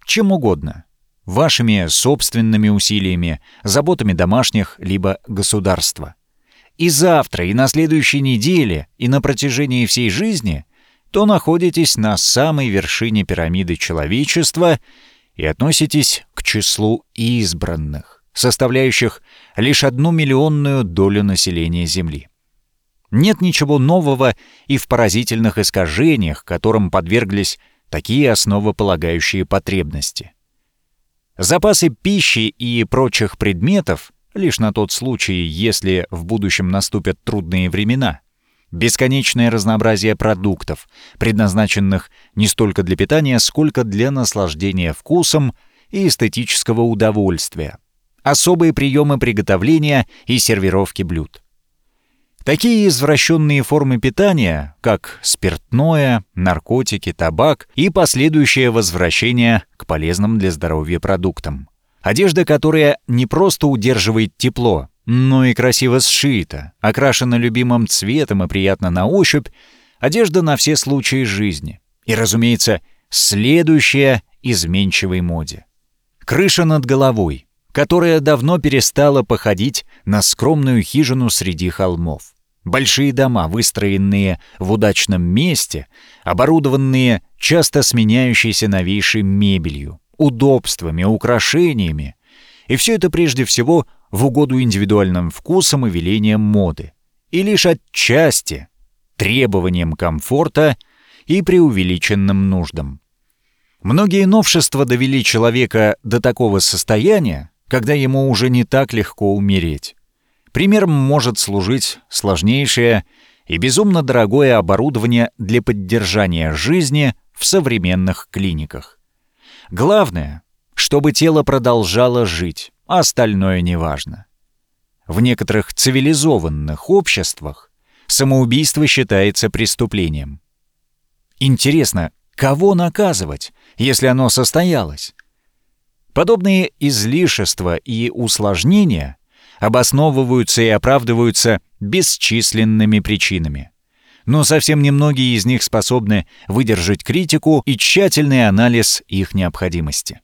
чем угодно, вашими собственными усилиями, заботами домашних либо государства. И завтра, и на следующей неделе, и на протяжении всей жизни, то находитесь на самой вершине пирамиды человечества и относитесь к числу избранных, составляющих лишь одну миллионную долю населения Земли. Нет ничего нового и в поразительных искажениях, которым подверглись такие основополагающие потребности — Запасы пищи и прочих предметов лишь на тот случай, если в будущем наступят трудные времена. Бесконечное разнообразие продуктов, предназначенных не столько для питания, сколько для наслаждения вкусом и эстетического удовольствия. Особые приемы приготовления и сервировки блюд. Такие извращенные формы питания, как спиртное, наркотики, табак и последующее возвращение к полезным для здоровья продуктам. Одежда, которая не просто удерживает тепло, но и красиво сшита, окрашена любимым цветом и приятно на ощупь, одежда на все случаи жизни. И, разумеется, следующая изменчивой моде. Крыша над головой, которая давно перестала походить на скромную хижину среди холмов. Большие дома, выстроенные в удачном месте, оборудованные часто сменяющейся новейшей мебелью, удобствами, украшениями. И все это прежде всего в угоду индивидуальным вкусам и велениям моды. И лишь отчасти требованиям комфорта и преувеличенным нуждам. Многие новшества довели человека до такого состояния, когда ему уже не так легко умереть. Примером может служить сложнейшее и безумно дорогое оборудование для поддержания жизни в современных клиниках. Главное, чтобы тело продолжало жить, а остальное неважно. В некоторых цивилизованных обществах самоубийство считается преступлением. Интересно, кого наказывать, если оно состоялось? Подобные излишества и усложнения обосновываются и оправдываются бесчисленными причинами. Но совсем немногие из них способны выдержать критику и тщательный анализ их необходимости.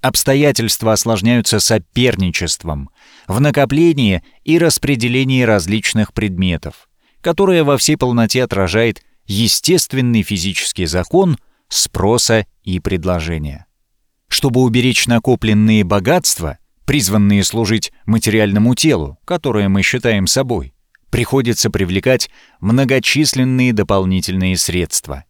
Обстоятельства осложняются соперничеством в накоплении и распределении различных предметов, которое во всей полноте отражает естественный физический закон спроса и предложения. Чтобы уберечь накопленные богатства, призванные служить материальному телу, которое мы считаем собой, приходится привлекать многочисленные дополнительные средства.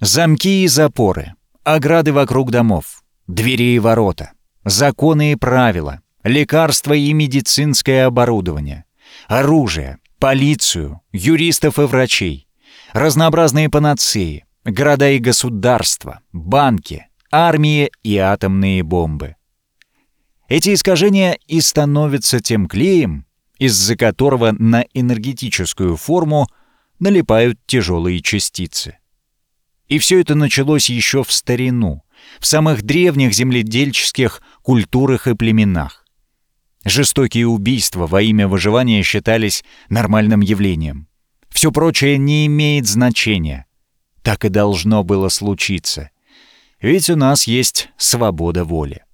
Замки и запоры, ограды вокруг домов, двери и ворота, законы и правила, лекарства и медицинское оборудование, оружие, полицию, юристов и врачей, разнообразные панацеи, города и государства, банки, армии и атомные бомбы. Эти искажения и становятся тем клеем, из-за которого на энергетическую форму налипают тяжелые частицы. И все это началось еще в старину, в самых древних земледельческих культурах и племенах. Жестокие убийства во имя выживания считались нормальным явлением. Все прочее не имеет значения. Так и должно было случиться. Ведь у нас есть свобода воли.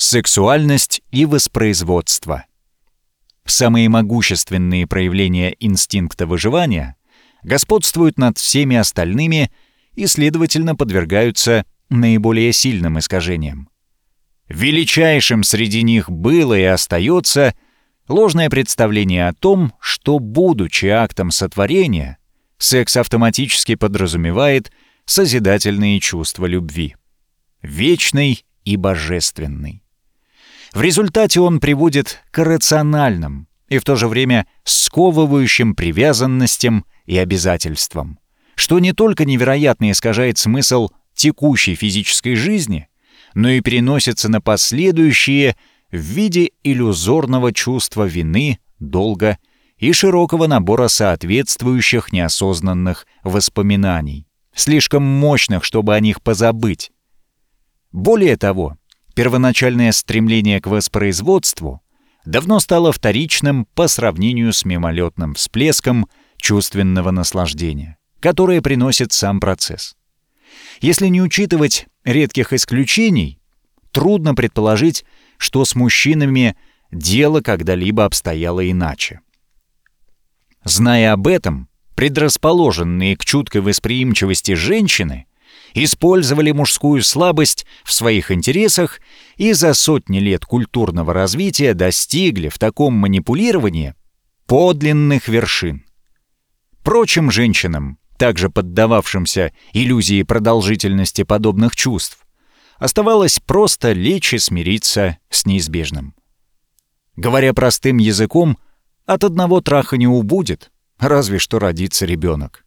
Сексуальность и воспроизводство. Самые могущественные проявления инстинкта выживания господствуют над всеми остальными и, следовательно, подвергаются наиболее сильным искажениям. Величайшим среди них было и остается ложное представление о том, что, будучи актом сотворения, секс автоматически подразумевает созидательные чувства любви. Вечный и божественный. В результате он приводит к рациональным и в то же время сковывающим привязанностям и обязательствам, что не только невероятно искажает смысл текущей физической жизни, но и переносится на последующие в виде иллюзорного чувства вины, долга и широкого набора соответствующих неосознанных воспоминаний, слишком мощных, чтобы о них позабыть. Более того, первоначальное стремление к воспроизводству давно стало вторичным по сравнению с мимолетным всплеском чувственного наслаждения, которое приносит сам процесс. Если не учитывать редких исключений, трудно предположить, что с мужчинами дело когда-либо обстояло иначе. Зная об этом, предрасположенные к чуткой восприимчивости женщины использовали мужскую слабость в своих интересах и за сотни лет культурного развития достигли в таком манипулировании подлинных вершин. Прочим женщинам, также поддававшимся иллюзии продолжительности подобных чувств, Оставалось просто лечь и смириться с неизбежным. Говоря простым языком, от одного траха не убудет, разве что родится ребенок.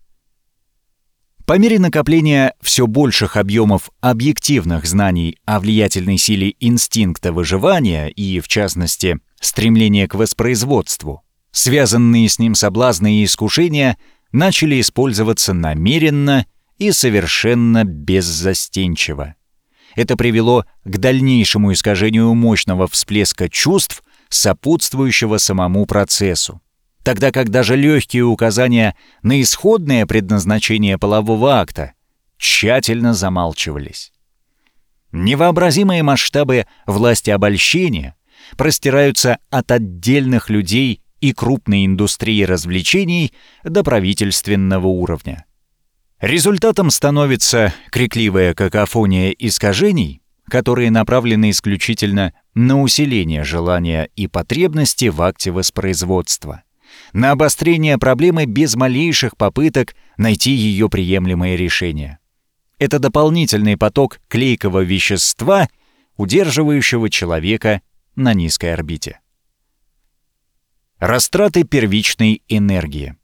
По мере накопления все больших объемов объективных знаний о влиятельной силе инстинкта выживания и, в частности, стремления к воспроизводству, связанные с ним соблазны и искушения начали использоваться намеренно и совершенно беззастенчиво. Это привело к дальнейшему искажению мощного всплеска чувств, сопутствующего самому процессу тогда как даже легкие указания на исходное предназначение полового акта тщательно замалчивались. Невообразимые масштабы власти обольщения простираются от отдельных людей и крупной индустрии развлечений до правительственного уровня. Результатом становится крикливая какофония искажений, которые направлены исключительно на усиление желания и потребности в акте воспроизводства на обострение проблемы без малейших попыток найти ее приемлемое решение. Это дополнительный поток клейкого вещества, удерживающего человека на низкой орбите. Растраты первичной энергии.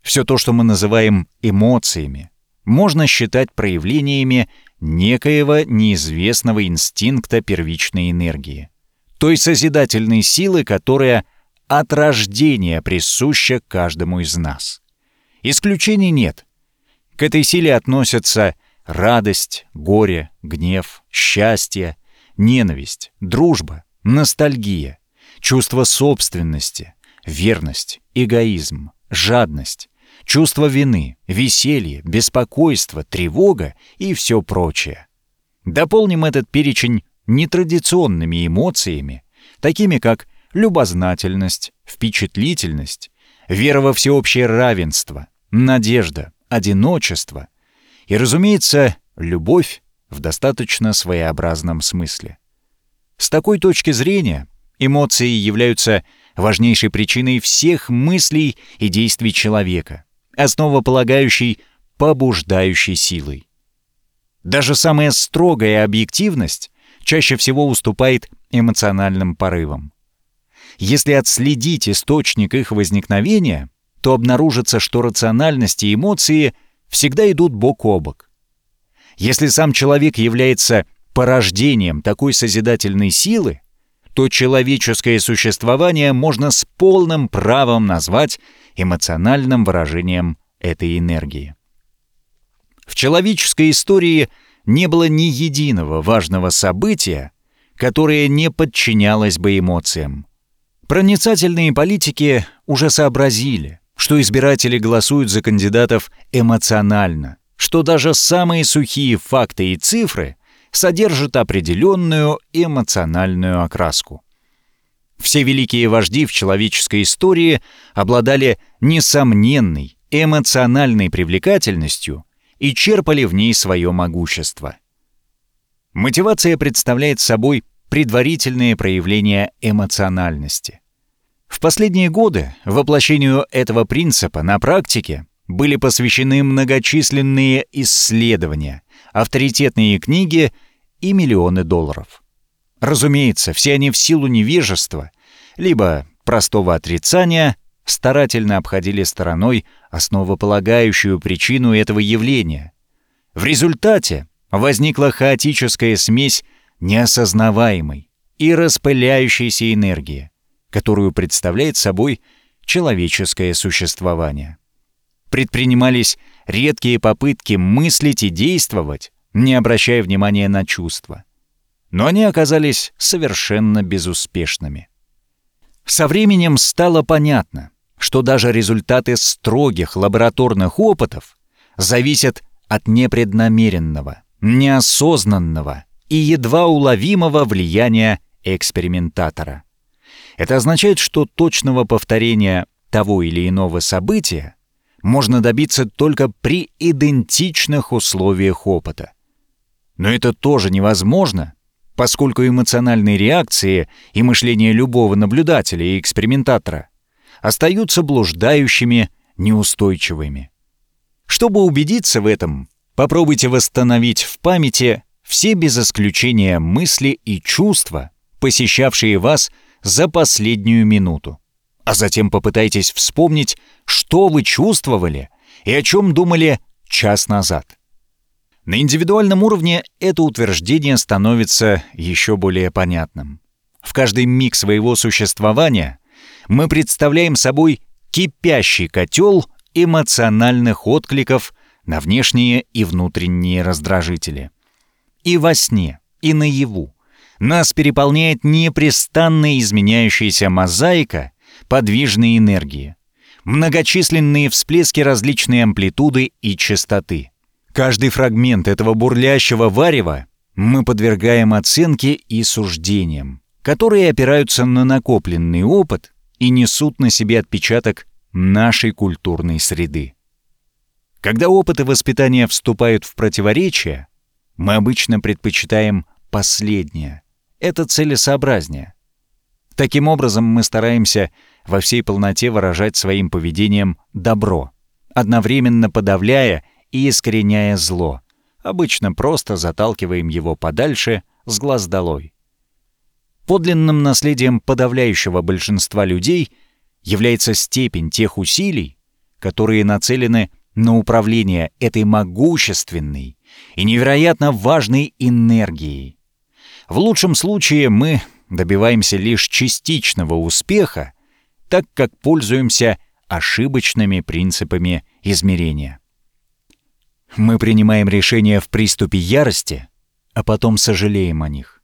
Все то, что мы называем эмоциями, можно считать проявлениями некоего неизвестного инстинкта первичной энергии, той созидательной силы, которая – от рождения присуща каждому из нас. Исключений нет. К этой силе относятся радость, горе, гнев, счастье, ненависть, дружба, ностальгия, чувство собственности, верность, эгоизм, жадность, чувство вины, веселье, беспокойство, тревога и все прочее. Дополним этот перечень нетрадиционными эмоциями, такими как любознательность, впечатлительность, вера во всеобщее равенство, надежда, одиночество и, разумеется, любовь в достаточно своеобразном смысле. С такой точки зрения эмоции являются важнейшей причиной всех мыслей и действий человека, основополагающей побуждающей силой. Даже самая строгая объективность чаще всего уступает эмоциональным порывам. Если отследить источник их возникновения, то обнаружится, что рациональность и эмоции всегда идут бок о бок. Если сам человек является порождением такой созидательной силы, то человеческое существование можно с полным правом назвать эмоциональным выражением этой энергии. В человеческой истории не было ни единого важного события, которое не подчинялось бы эмоциям. Проницательные политики уже сообразили, что избиратели голосуют за кандидатов эмоционально, что даже самые сухие факты и цифры содержат определенную эмоциональную окраску. Все великие вожди в человеческой истории обладали несомненной эмоциональной привлекательностью и черпали в ней свое могущество. Мотивация представляет собой предварительные проявления эмоциональности. В последние годы воплощению этого принципа на практике были посвящены многочисленные исследования, авторитетные книги и миллионы долларов. Разумеется, все они в силу невежества, либо простого отрицания, старательно обходили стороной основополагающую причину этого явления. В результате возникла хаотическая смесь неосознаваемой и распыляющейся энергии, которую представляет собой человеческое существование. Предпринимались редкие попытки мыслить и действовать, не обращая внимания на чувства. Но они оказались совершенно безуспешными. Со временем стало понятно, что даже результаты строгих лабораторных опытов зависят от непреднамеренного, неосознанного и едва уловимого влияния экспериментатора. Это означает, что точного повторения того или иного события можно добиться только при идентичных условиях опыта. Но это тоже невозможно, поскольку эмоциональные реакции и мышление любого наблюдателя и экспериментатора остаются блуждающими, неустойчивыми. Чтобы убедиться в этом, попробуйте восстановить в памяти все без исключения мысли и чувства, посещавшие вас за последнюю минуту. А затем попытайтесь вспомнить, что вы чувствовали и о чем думали час назад. На индивидуальном уровне это утверждение становится еще более понятным. В каждый миг своего существования мы представляем собой кипящий котел эмоциональных откликов на внешние и внутренние раздражители. И во сне, и наяву нас переполняет непрестанно изменяющаяся мозаика подвижной энергии, многочисленные всплески различной амплитуды и частоты. Каждый фрагмент этого бурлящего варева мы подвергаем оценке и суждениям, которые опираются на накопленный опыт и несут на себе отпечаток нашей культурной среды. Когда опыт и воспитание вступают в противоречие, мы обычно предпочитаем последнее. Это целесообразнее. Таким образом, мы стараемся во всей полноте выражать своим поведением добро, одновременно подавляя и искореняя зло. Обычно просто заталкиваем его подальше, с глаз долой. Подлинным наследием подавляющего большинства людей является степень тех усилий, которые нацелены на управление этой могущественной и невероятно важной энергией. В лучшем случае мы добиваемся лишь частичного успеха, так как пользуемся ошибочными принципами измерения. Мы принимаем решения в приступе ярости, а потом сожалеем о них.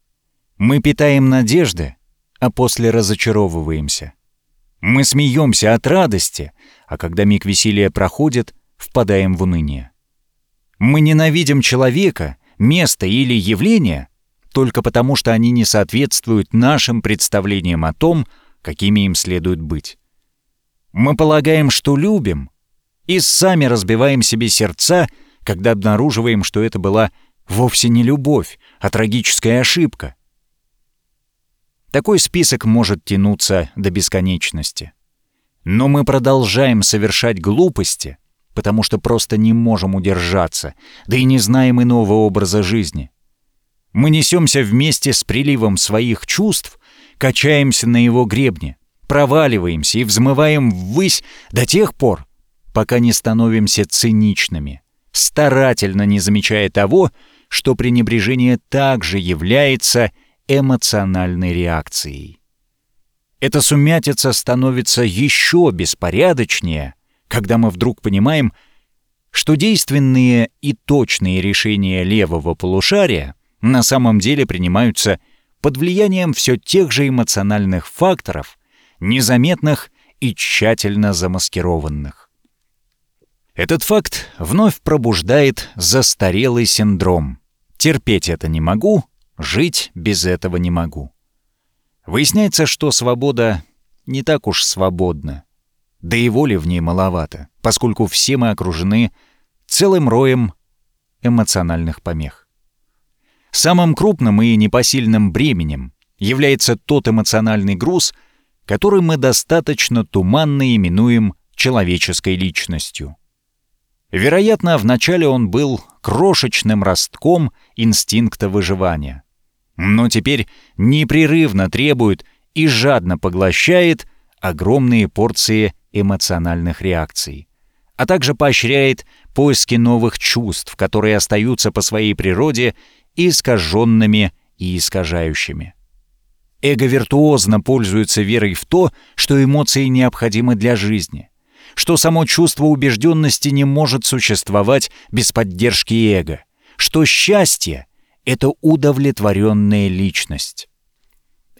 Мы питаем надежды, а после разочаровываемся. Мы смеемся от радости, а когда миг веселья проходит, впадаем в уныние. Мы ненавидим человека, место или явление только потому, что они не соответствуют нашим представлениям о том, какими им следует быть. Мы полагаем, что любим, и сами разбиваем себе сердца, когда обнаруживаем, что это была вовсе не любовь, а трагическая ошибка. Такой список может тянуться до бесконечности. Но мы продолжаем совершать глупости, потому что просто не можем удержаться, да и не знаем иного образа жизни. Мы несемся вместе с приливом своих чувств, качаемся на его гребне, проваливаемся и взмываем ввысь до тех пор, пока не становимся циничными, старательно не замечая того, что пренебрежение также является эмоциональной реакцией. Эта сумятица становится еще беспорядочнее, когда мы вдруг понимаем, что действенные и точные решения левого полушария — на самом деле принимаются под влиянием все тех же эмоциональных факторов, незаметных и тщательно замаскированных. Этот факт вновь пробуждает застарелый синдром. Терпеть это не могу, жить без этого не могу. Выясняется, что свобода не так уж свободна. Да и воли в ней маловато, поскольку все мы окружены целым роем эмоциональных помех. Самым крупным и непосильным бременем является тот эмоциональный груз, который мы достаточно туманно именуем человеческой личностью. Вероятно, вначале он был крошечным ростком инстинкта выживания, но теперь непрерывно требует и жадно поглощает огромные порции эмоциональных реакций, а также поощряет поиски новых чувств, которые остаются по своей природе искаженными и искажающими. Эго виртуозно пользуется верой в то, что эмоции необходимы для жизни, что само чувство убежденности не может существовать без поддержки эго, что счастье — это удовлетворенная личность.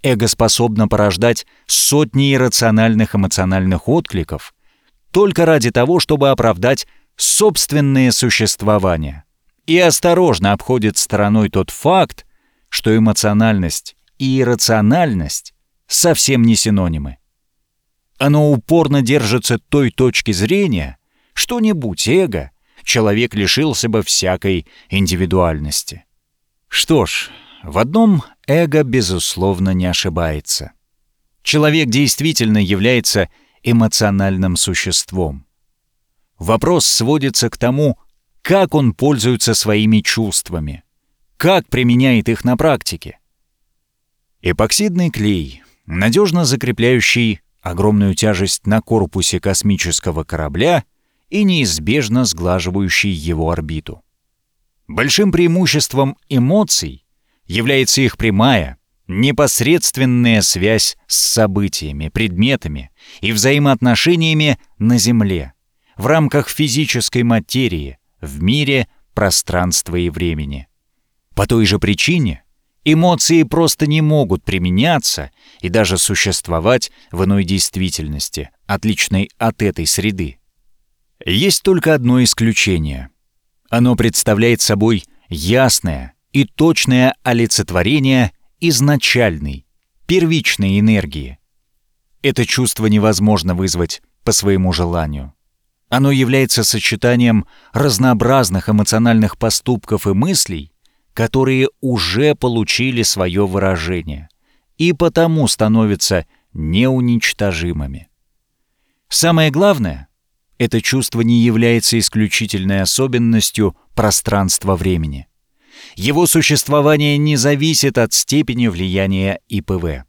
Эго способно порождать сотни иррациональных эмоциональных откликов только ради того, чтобы оправдать собственное существование и осторожно обходит стороной тот факт, что эмоциональность и иррациональность совсем не синонимы. Оно упорно держится той точки зрения, что не будь эго, человек лишился бы всякой индивидуальности. Что ж, в одном эго, безусловно, не ошибается. Человек действительно является эмоциональным существом. Вопрос сводится к тому, как он пользуется своими чувствами, как применяет их на практике. Эпоксидный клей, надежно закрепляющий огромную тяжесть на корпусе космического корабля и неизбежно сглаживающий его орбиту. Большим преимуществом эмоций является их прямая, непосредственная связь с событиями, предметами и взаимоотношениями на Земле, в рамках физической материи, в мире пространства и времени. По той же причине эмоции просто не могут применяться и даже существовать в иной действительности, отличной от этой среды. Есть только одно исключение. Оно представляет собой ясное и точное олицетворение изначальной, первичной энергии. Это чувство невозможно вызвать по своему желанию. Оно является сочетанием разнообразных эмоциональных поступков и мыслей, которые уже получили свое выражение и потому становятся неуничтожимыми. Самое главное, это чувство не является исключительной особенностью пространства-времени. Его существование не зависит от степени влияния ИПВ.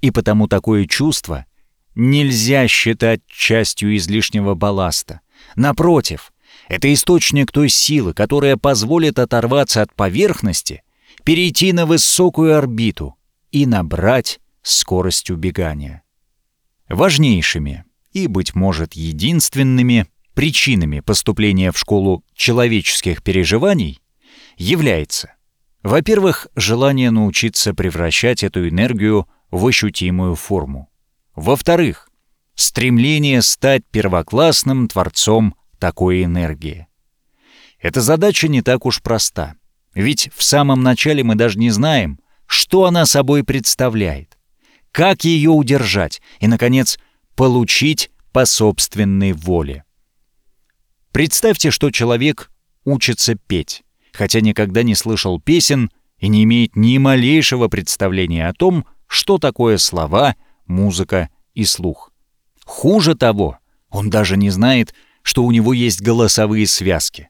И потому такое чувство нельзя считать частью излишнего балласта. Напротив, это источник той силы, которая позволит оторваться от поверхности, перейти на высокую орбиту и набрать скорость убегания. Важнейшими и, быть может, единственными причинами поступления в школу человеческих переживаний является, во-первых, желание научиться превращать эту энергию в ощутимую форму. Во-вторых, стремление стать первоклассным творцом такой энергии. Эта задача не так уж проста, ведь в самом начале мы даже не знаем, что она собой представляет, как ее удержать и, наконец, получить по собственной воле. Представьте, что человек учится петь, хотя никогда не слышал песен и не имеет ни малейшего представления о том, что такое слова, музыка и слух. Хуже того, он даже не знает, что у него есть голосовые связки.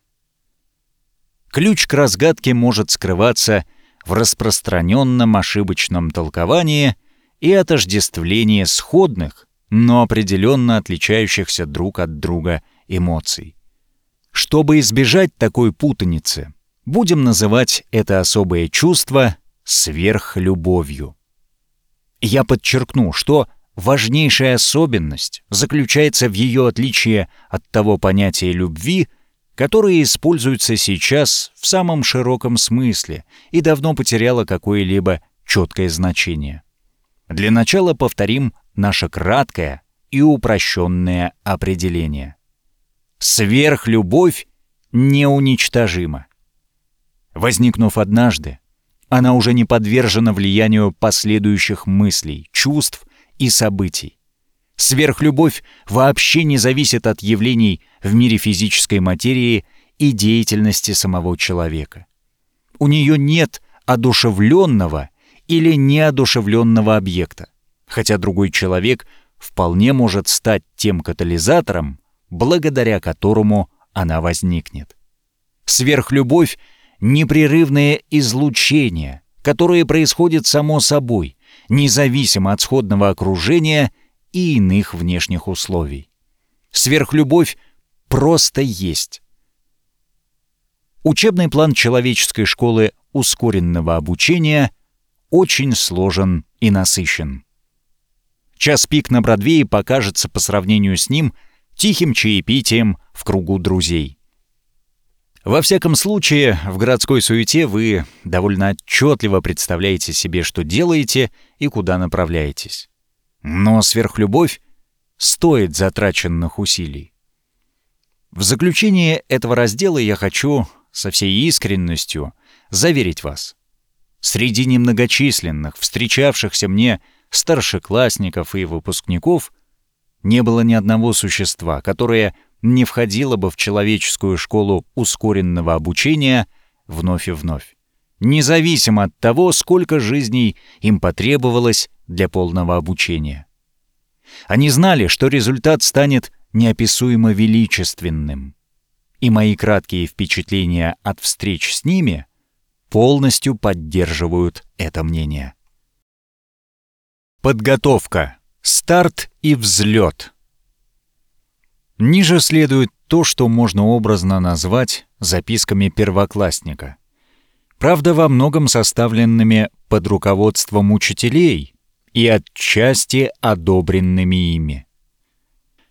Ключ к разгадке может скрываться в распространенном ошибочном толковании и отождествлении сходных, но определенно отличающихся друг от друга эмоций. Чтобы избежать такой путаницы, будем называть это особое чувство сверхлюбовью. Я подчеркну, что важнейшая особенность заключается в ее отличии от того понятия любви, которое используется сейчас в самом широком смысле и давно потеряло какое-либо четкое значение. Для начала повторим наше краткое и упрощенное определение. Сверхлюбовь неуничтожима. Возникнув однажды, она уже не подвержена влиянию последующих мыслей, чувств и событий. Сверхлюбовь вообще не зависит от явлений в мире физической материи и деятельности самого человека. У нее нет одушевленного или неодушевленного объекта хотя другой человек вполне может стать тем катализатором, благодаря которому она возникнет. Сверхлюбовь — непрерывное излучение, которое происходит само собой, независимо от сходного окружения и иных внешних условий. Сверхлюбовь просто есть. Учебный план человеческой школы ускоренного обучения очень сложен и насыщен. Час пик на Бродвее покажется по сравнению с ним тихим чаепитием в кругу друзей. Во всяком случае, в городской суете вы довольно отчетливо представляете себе, что делаете и куда направляетесь. Но сверхлюбовь стоит затраченных усилий. В заключение этого раздела я хочу со всей искренностью заверить вас. Среди немногочисленных, встречавшихся мне старшеклассников и выпускников, не было ни одного существа, которое не входило бы в человеческую школу ускоренного обучения вновь и вновь, независимо от того, сколько жизней им потребовалось для полного обучения. Они знали, что результат станет неописуемо величественным. И мои краткие впечатления от встреч с ними полностью поддерживают это мнение. Подготовка. Старт и взлет. Ниже следует то, что можно образно назвать записками первоклассника. Правда, во многом составленными под руководством учителей и отчасти одобренными ими.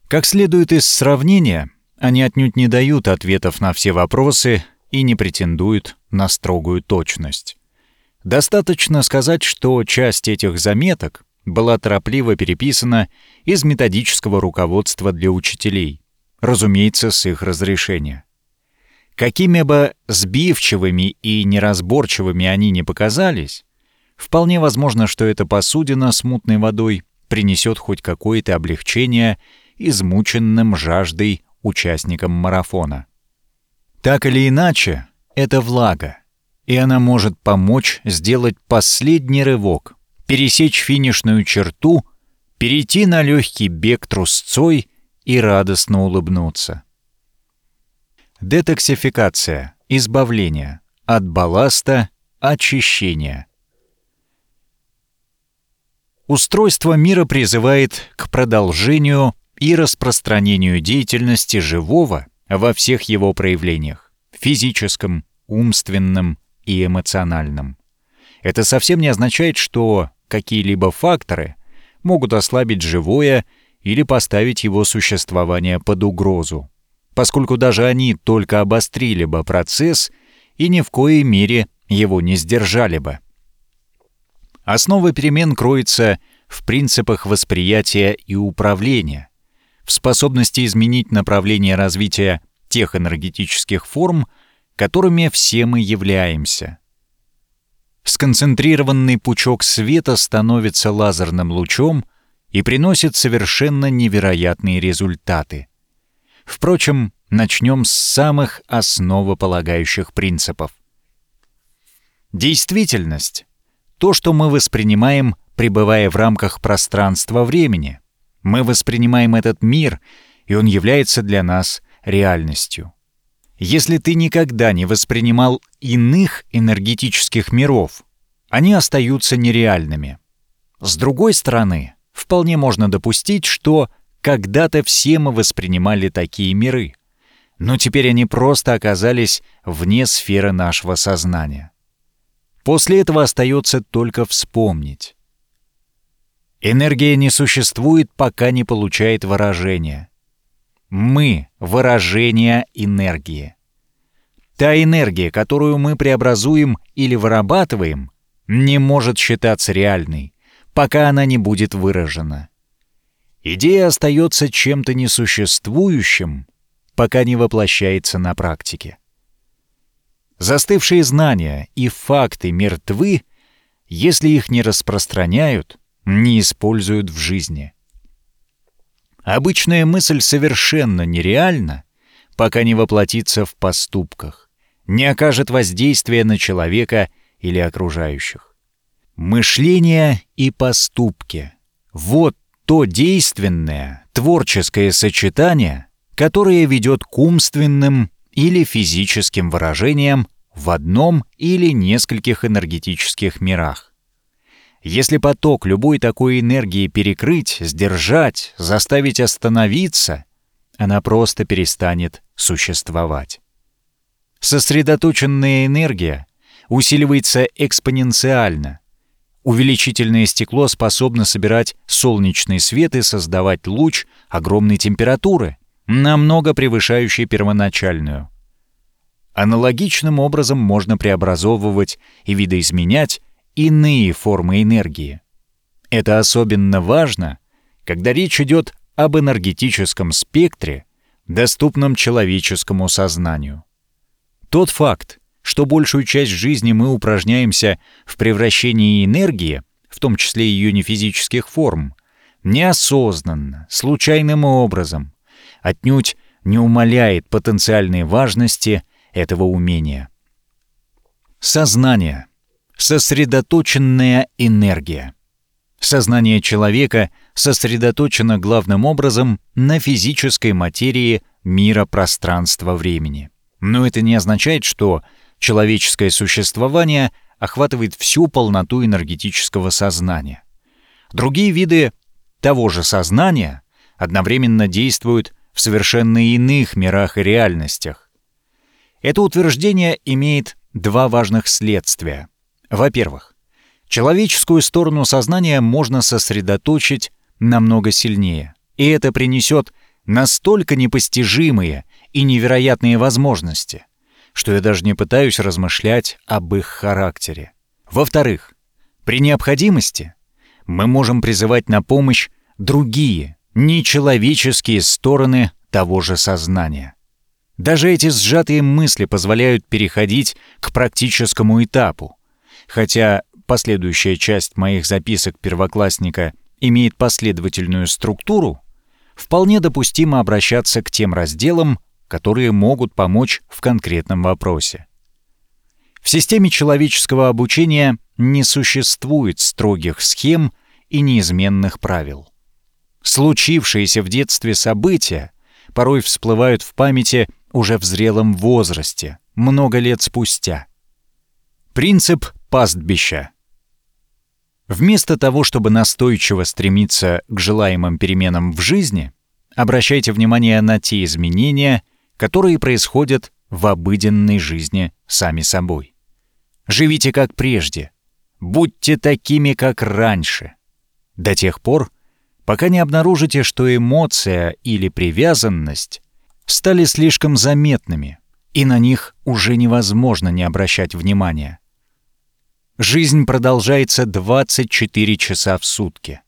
Как следует из сравнения, они отнюдь не дают ответов на все вопросы и не претендуют на строгую точность. Достаточно сказать, что часть этих заметок была торопливо переписана из методического руководства для учителей, разумеется, с их разрешения. Какими бы сбивчивыми и неразборчивыми они ни показались, вполне возможно, что эта посудина с мутной водой принесет хоть какое-то облегчение измученным жаждой участникам марафона. Так или иначе, это влага, и она может помочь сделать последний рывок, пересечь финишную черту, перейти на легкий бег трусцой и радостно улыбнуться. Детоксификация, избавление от балласта, очищение. Устройство мира призывает к продолжению и распространению деятельности живого во всех его проявлениях — физическом, умственном и эмоциональном. Это совсем не означает, что какие-либо факторы могут ослабить живое или поставить его существование под угрозу, поскольку даже они только обострили бы процесс и ни в коей мере его не сдержали бы. Основа перемен кроется в принципах восприятия и управления, в способности изменить направление развития тех энергетических форм, которыми все мы являемся. Сконцентрированный пучок света становится лазерным лучом и приносит совершенно невероятные результаты. Впрочем, начнем с самых основополагающих принципов. Действительность — то, что мы воспринимаем, пребывая в рамках пространства-времени. Мы воспринимаем этот мир, и он является для нас реальностью. Если ты никогда не воспринимал иных энергетических миров, они остаются нереальными. С другой стороны, вполне можно допустить, что когда-то все мы воспринимали такие миры, но теперь они просто оказались вне сферы нашего сознания. После этого остается только вспомнить. Энергия не существует, пока не получает выражения. Мы — выражение энергии. Та энергия, которую мы преобразуем или вырабатываем, не может считаться реальной, пока она не будет выражена. Идея остается чем-то несуществующим, пока не воплощается на практике. Застывшие знания и факты мертвы, если их не распространяют, не используют в жизни. Обычная мысль совершенно нереальна, пока не воплотится в поступках, не окажет воздействия на человека или окружающих. Мышление и поступки — вот то действенное, творческое сочетание, которое ведет к умственным или физическим выражениям в одном или нескольких энергетических мирах. Если поток любой такой энергии перекрыть, сдержать, заставить остановиться, она просто перестанет существовать. Сосредоточенная энергия усиливается экспоненциально. Увеличительное стекло способно собирать солнечный свет и создавать луч огромной температуры, намного превышающей первоначальную. Аналогичным образом можно преобразовывать и видоизменять иные формы энергии. Это особенно важно, когда речь идет об энергетическом спектре, доступном человеческому сознанию. Тот факт, что большую часть жизни мы упражняемся в превращении энергии, в том числе ее нефизических форм, неосознанно, случайным образом, отнюдь не умаляет потенциальной важности этого умения. Сознание — Сосредоточенная энергия. Сознание человека сосредоточено главным образом на физической материи мира пространства-времени. Но это не означает, что Человеческое существование охватывает всю полноту энергетического сознания. Другие виды того же сознания одновременно действуют в совершенно иных мирах и реальностях. Это утверждение имеет два важных следствия. Во-первых, человеческую сторону сознания можно сосредоточить намного сильнее, и это принесет настолько непостижимые и невероятные возможности, что я даже не пытаюсь размышлять об их характере. Во-вторых, при необходимости мы можем призывать на помощь другие, нечеловеческие стороны того же сознания. Даже эти сжатые мысли позволяют переходить к практическому этапу, хотя последующая часть моих записок первоклассника имеет последовательную структуру, вполне допустимо обращаться к тем разделам, которые могут помочь в конкретном вопросе. В системе человеческого обучения не существует строгих схем и неизменных правил. Случившиеся в детстве события порой всплывают в памяти уже в зрелом возрасте, много лет спустя. Принцип пастбища. Вместо того, чтобы настойчиво стремиться к желаемым переменам в жизни, обращайте внимание на те изменения, которые происходят в обыденной жизни сами собой. Живите как прежде, будьте такими, как раньше, до тех пор, пока не обнаружите, что эмоция или привязанность стали слишком заметными, и на них уже невозможно не обращать внимания. Жизнь продолжается 24 часа в сутки.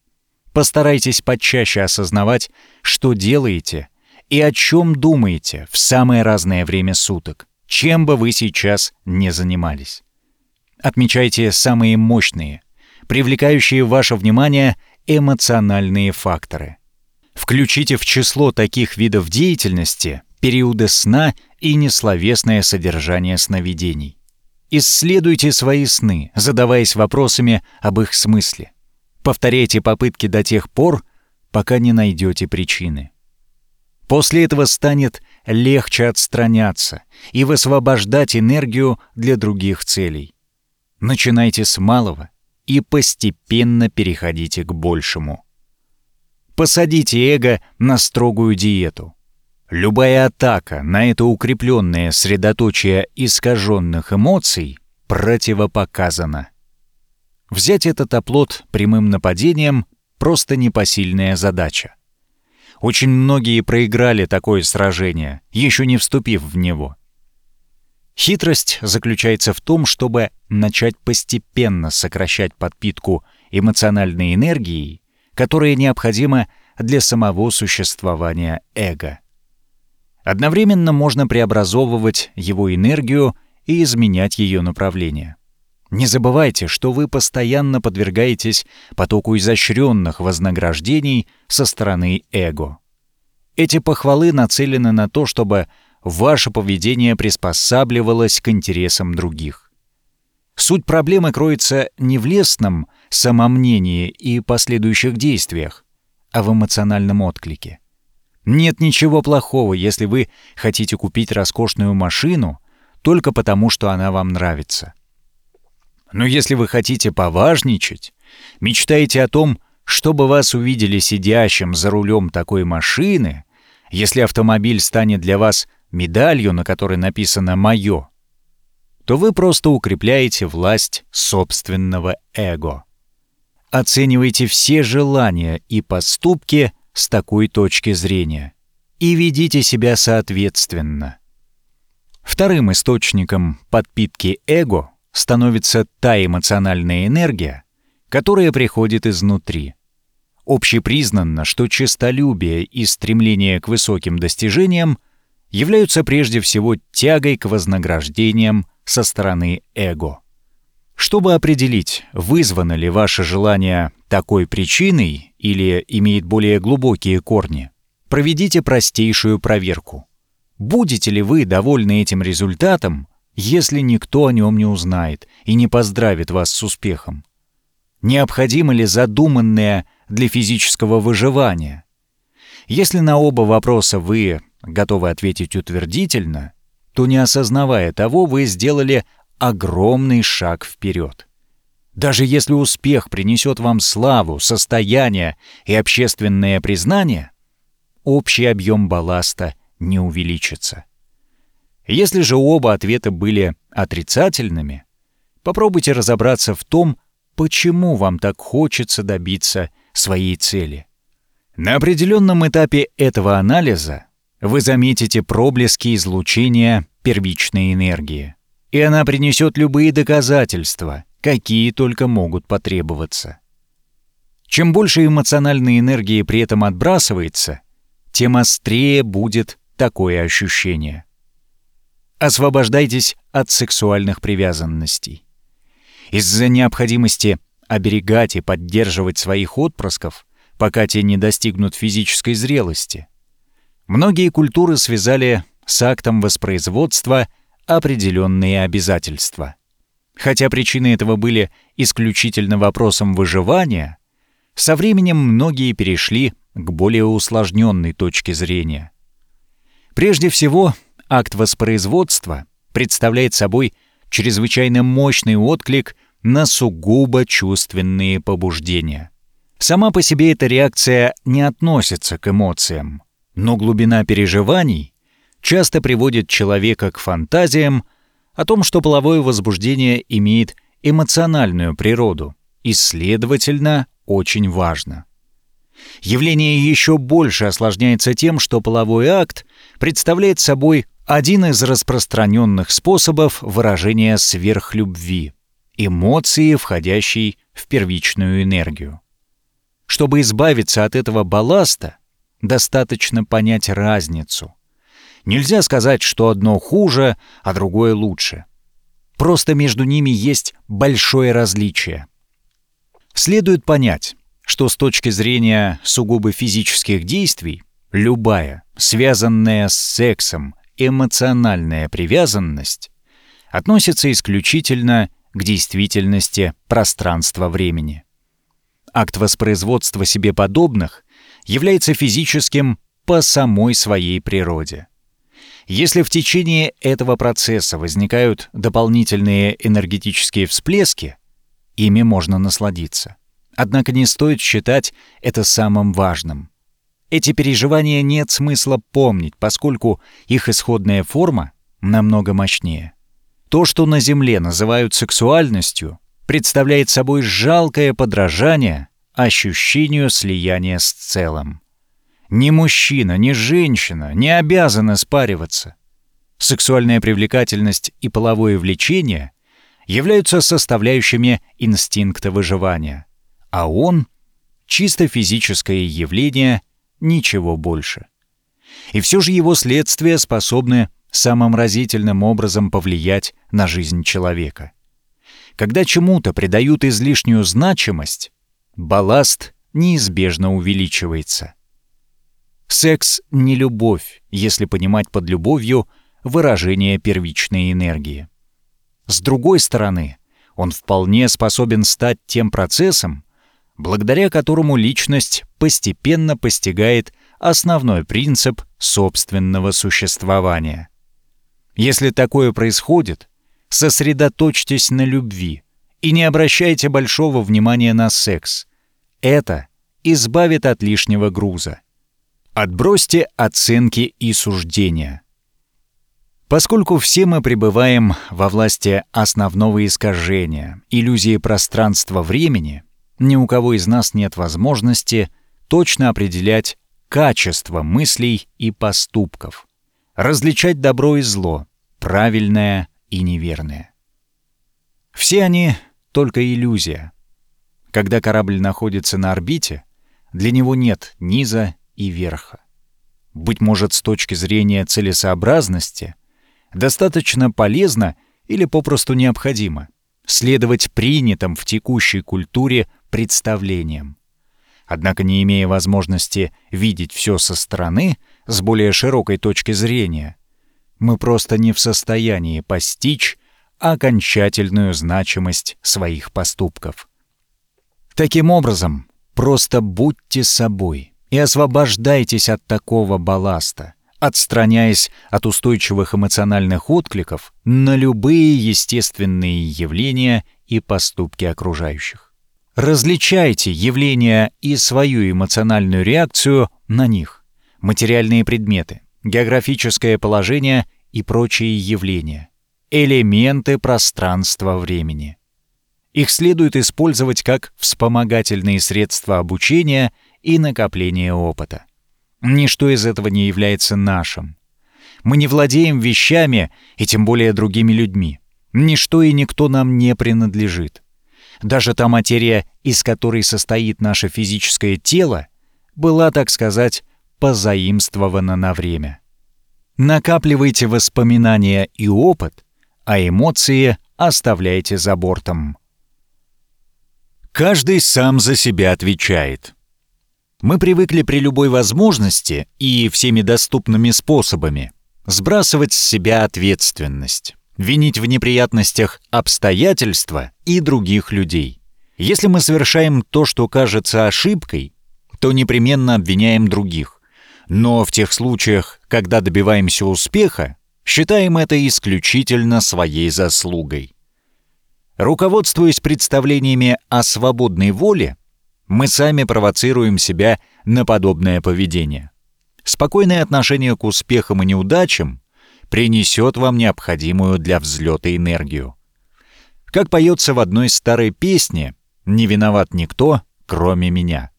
Постарайтесь почаще осознавать, что делаете и о чем думаете в самое разное время суток, чем бы вы сейчас не занимались. Отмечайте самые мощные, привлекающие ваше внимание эмоциональные факторы. Включите в число таких видов деятельности периоды сна и несловесное содержание сновидений. Исследуйте свои сны, задаваясь вопросами об их смысле. Повторяйте попытки до тех пор, пока не найдете причины. После этого станет легче отстраняться и высвобождать энергию для других целей. Начинайте с малого и постепенно переходите к большему. Посадите эго на строгую диету. Любая атака на это укрепленное средоточие искаженных эмоций противопоказана. Взять этот оплот прямым нападением — просто непосильная задача. Очень многие проиграли такое сражение, еще не вступив в него. Хитрость заключается в том, чтобы начать постепенно сокращать подпитку эмоциональной энергией, которая необходима для самого существования эго. Одновременно можно преобразовывать его энергию и изменять ее направление. Не забывайте, что вы постоянно подвергаетесь потоку изощренных вознаграждений со стороны эго. Эти похвалы нацелены на то, чтобы ваше поведение приспосабливалось к интересам других. Суть проблемы кроется не в лесном самомнении и последующих действиях, а в эмоциональном отклике. Нет ничего плохого, если вы хотите купить роскошную машину только потому, что она вам нравится. Но если вы хотите поважничать, мечтаете о том, чтобы вас увидели сидящим за рулем такой машины, если автомобиль станет для вас медалью, на которой написано «моё», то вы просто укрепляете власть собственного эго. Оценивайте все желания и поступки – с такой точки зрения и ведите себя соответственно. Вторым источником подпитки эго становится та эмоциональная энергия, которая приходит изнутри. Общепризнанно, что честолюбие и стремление к высоким достижениям являются прежде всего тягой к вознаграждениям со стороны эго. Чтобы определить, вызвано ли ваше желание такой причиной или имеет более глубокие корни, проведите простейшую проверку. Будете ли вы довольны этим результатом, если никто о нем не узнает и не поздравит вас с успехом? Необходимо ли задуманное для физического выживания? Если на оба вопроса вы готовы ответить утвердительно, то не осознавая того, вы сделали огромный шаг вперед. Даже если успех принесет вам славу, состояние и общественное признание, общий объем балласта не увеличится. Если же оба ответа были отрицательными, попробуйте разобраться в том, почему вам так хочется добиться своей цели. На определенном этапе этого анализа вы заметите проблески излучения первичной энергии, и она принесет любые доказательства, какие только могут потребоваться. Чем больше эмоциональной энергии при этом отбрасывается, тем острее будет такое ощущение. Освобождайтесь от сексуальных привязанностей. Из-за необходимости оберегать и поддерживать своих отпрысков, пока те не достигнут физической зрелости, многие культуры связали с актом воспроизводства определенные обязательства. Хотя причины этого были исключительно вопросом выживания, со временем многие перешли к более усложненной точке зрения. Прежде всего, акт воспроизводства представляет собой чрезвычайно мощный отклик на сугубо чувственные побуждения. Сама по себе эта реакция не относится к эмоциям, но глубина переживаний часто приводит человека к фантазиям о том, что половое возбуждение имеет эмоциональную природу и, следовательно, очень важно. Явление еще больше осложняется тем, что половой акт представляет собой один из распространенных способов выражения сверхлюбви, эмоции, входящей в первичную энергию. Чтобы избавиться от этого балласта, достаточно понять разницу. Нельзя сказать, что одно хуже, а другое лучше. Просто между ними есть большое различие. Следует понять, что с точки зрения сугубо физических действий, любая, связанная с сексом, эмоциональная привязанность относится исключительно к действительности пространства-времени. Акт воспроизводства себе подобных является физическим по самой своей природе. Если в течение этого процесса возникают дополнительные энергетические всплески, ими можно насладиться. Однако не стоит считать это самым важным. Эти переживания нет смысла помнить, поскольку их исходная форма намного мощнее. То, что на Земле называют сексуальностью, представляет собой жалкое подражание ощущению слияния с целым. Ни мужчина, ни женщина не обязаны спариваться. Сексуальная привлекательность и половое влечение являются составляющими инстинкта выживания, а он — чисто физическое явление, ничего больше. И все же его следствия способны самым разительным образом повлиять на жизнь человека. Когда чему-то придают излишнюю значимость, балласт неизбежно увеличивается. Секс — не любовь, если понимать под любовью выражение первичной энергии. С другой стороны, он вполне способен стать тем процессом, благодаря которому личность постепенно постигает основной принцип собственного существования. Если такое происходит, сосредоточьтесь на любви и не обращайте большого внимания на секс. Это избавит от лишнего груза. Отбросьте оценки и суждения. Поскольку все мы пребываем во власти основного искажения, иллюзии пространства-времени, ни у кого из нас нет возможности точно определять качество мыслей и поступков, различать добро и зло, правильное и неверное. Все они — только иллюзия. Когда корабль находится на орбите, для него нет низа и верха. Быть может, с точки зрения целесообразности, достаточно полезно или попросту необходимо следовать принятым в текущей культуре представлениям. Однако, не имея возможности видеть все со стороны, с более широкой точки зрения, мы просто не в состоянии постичь окончательную значимость своих поступков. Таким образом, просто будьте собой и освобождайтесь от такого балласта, отстраняясь от устойчивых эмоциональных откликов на любые естественные явления и поступки окружающих. Различайте явления и свою эмоциональную реакцию на них, материальные предметы, географическое положение и прочие явления, элементы пространства-времени. Их следует использовать как вспомогательные средства обучения и накопления опыта. Ничто из этого не является нашим. Мы не владеем вещами и тем более другими людьми. Ничто и никто нам не принадлежит. Даже та материя, из которой состоит наше физическое тело, была, так сказать, позаимствована на время. Накапливайте воспоминания и опыт, а эмоции оставляйте за бортом. Каждый сам за себя отвечает. Мы привыкли при любой возможности и всеми доступными способами сбрасывать с себя ответственность, винить в неприятностях обстоятельства и других людей. Если мы совершаем то, что кажется ошибкой, то непременно обвиняем других. Но в тех случаях, когда добиваемся успеха, считаем это исключительно своей заслугой. Руководствуясь представлениями о свободной воле, мы сами провоцируем себя на подобное поведение. Спокойное отношение к успехам и неудачам принесет вам необходимую для взлета энергию. Как поется в одной старой песне «Не виноват никто, кроме меня».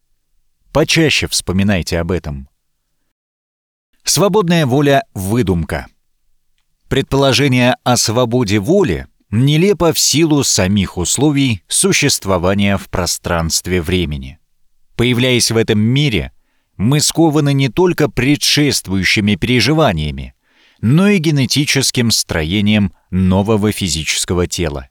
Почаще вспоминайте об этом. Свободная воля — выдумка. Предположение о свободе воли нелепо в силу самих условий существования в пространстве времени. Появляясь в этом мире, мы скованы не только предшествующими переживаниями, но и генетическим строением нового физического тела.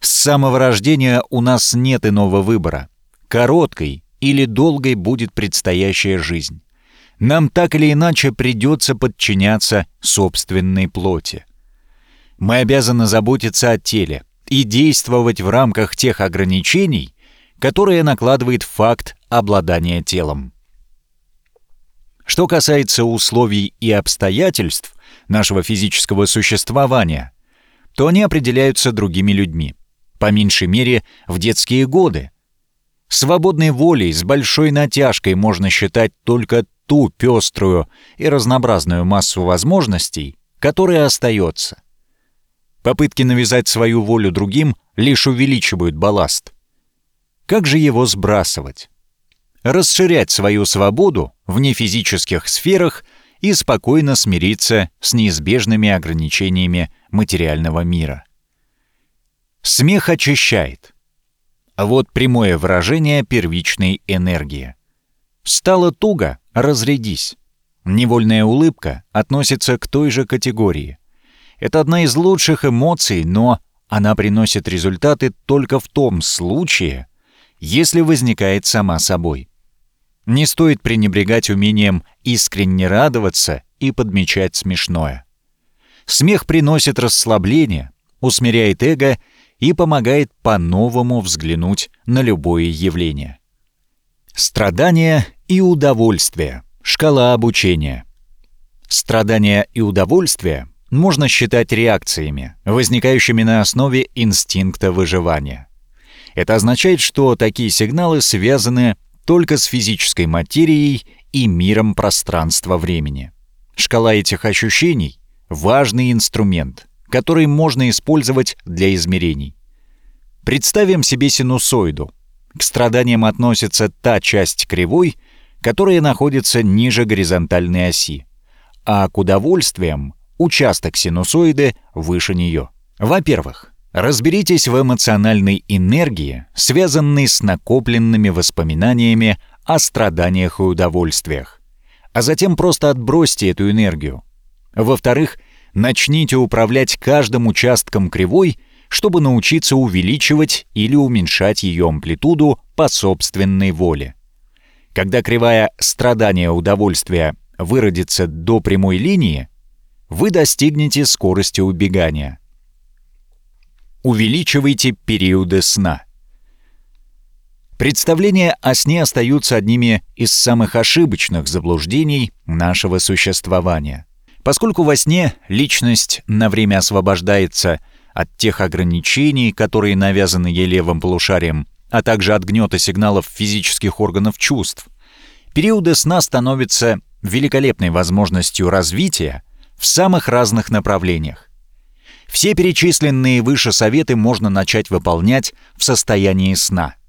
С самого рождения у нас нет иного выбора. Короткой или долгой будет предстоящая жизнь. Нам так или иначе придется подчиняться собственной плоти. Мы обязаны заботиться о теле и действовать в рамках тех ограничений, которые накладывает факт обладания телом. Что касается условий и обстоятельств нашего физического существования, то они определяются другими людьми, по меньшей мере в детские годы. Свободной волей с большой натяжкой можно считать только ту пеструю и разнообразную массу возможностей, которая остается – Попытки навязать свою волю другим лишь увеличивают балласт. Как же его сбрасывать? Расширять свою свободу в нефизических сферах и спокойно смириться с неизбежными ограничениями материального мира. Смех очищает. А вот прямое выражение первичной энергии. Стало туго — разрядись. Невольная улыбка относится к той же категории. Это одна из лучших эмоций, но она приносит результаты только в том случае, если возникает сама собой. Не стоит пренебрегать умением искренне радоваться и подмечать смешное. Смех приносит расслабление, усмиряет эго и помогает по-новому взглянуть на любое явление. Страдания и удовольствие. Шкала обучения. Страдания и удовольствие можно считать реакциями, возникающими на основе инстинкта выживания. Это означает, что такие сигналы связаны только с физической материей и миром пространства-времени. Шкала этих ощущений — важный инструмент, который можно использовать для измерений. Представим себе синусоиду. К страданиям относится та часть кривой, которая находится ниже горизонтальной оси, а к удовольствиям участок синусоиды выше нее. Во-первых, разберитесь в эмоциональной энергии, связанной с накопленными воспоминаниями о страданиях и удовольствиях. А затем просто отбросьте эту энергию. Во-вторых, начните управлять каждым участком кривой, чтобы научиться увеличивать или уменьшать ее амплитуду по собственной воле. Когда кривая страдания-удовольствия выродится до прямой линии, вы достигнете скорости убегания. Увеличивайте периоды сна. Представления о сне остаются одними из самых ошибочных заблуждений нашего существования. Поскольку во сне личность на время освобождается от тех ограничений, которые навязаны ей левым полушарием, а также от гнета сигналов физических органов чувств, периоды сна становятся великолепной возможностью развития в самых разных направлениях. Все перечисленные выше советы можно начать выполнять в состоянии сна –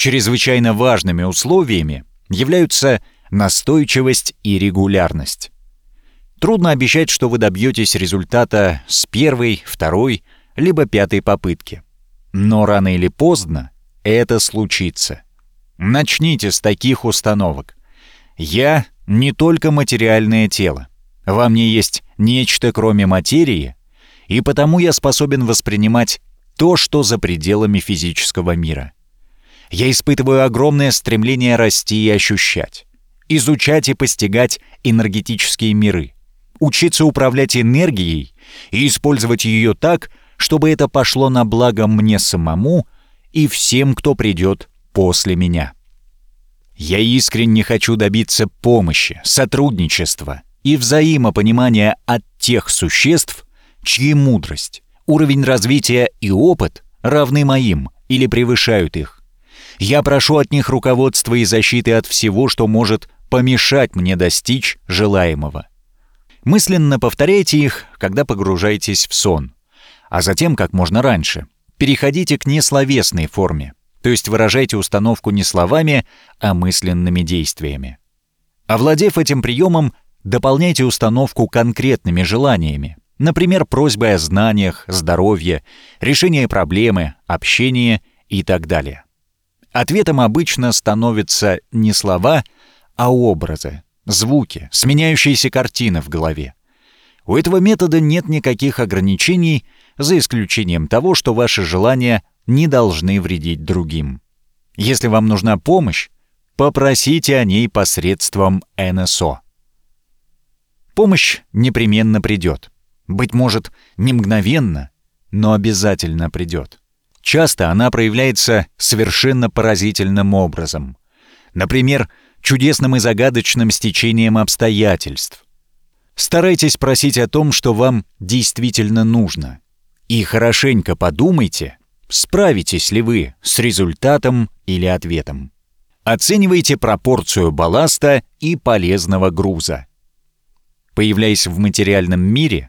Чрезвычайно важными условиями являются настойчивость и регулярность. Трудно обещать, что вы добьетесь результата с первой, второй, либо пятой попытки. Но рано или поздно это случится. Начните с таких установок. Я не только материальное тело. Во мне есть нечто кроме материи, и потому я способен воспринимать то, что за пределами физического мира. Я испытываю огромное стремление расти и ощущать, изучать и постигать энергетические миры, учиться управлять энергией и использовать ее так, чтобы это пошло на благо мне самому и всем, кто придет после меня. Я искренне хочу добиться помощи, сотрудничества и взаимопонимания от тех существ, чьи мудрость, уровень развития и опыт равны моим или превышают их. Я прошу от них руководства и защиты от всего, что может помешать мне достичь желаемого. Мысленно повторяйте их, когда погружаетесь в сон, а затем, как можно раньше, переходите к несловесной форме, то есть выражайте установку не словами, а мысленными действиями. Овладев этим приемом, дополняйте установку конкретными желаниями, например, просьбой о знаниях, здоровье, решении проблемы, общении и так далее. Ответом обычно становятся не слова, а образы, звуки, сменяющиеся картины в голове. У этого метода нет никаких ограничений, за исключением того, что ваши желания не должны вредить другим. Если вам нужна помощь, попросите о ней посредством НСО. Помощь непременно придет. Быть может, не мгновенно, но обязательно придет. Часто она проявляется совершенно поразительным образом. Например, чудесным и загадочным стечением обстоятельств. Старайтесь просить о том, что вам действительно нужно. И хорошенько подумайте, справитесь ли вы с результатом или ответом. Оценивайте пропорцию балласта и полезного груза. Появляясь в материальном мире,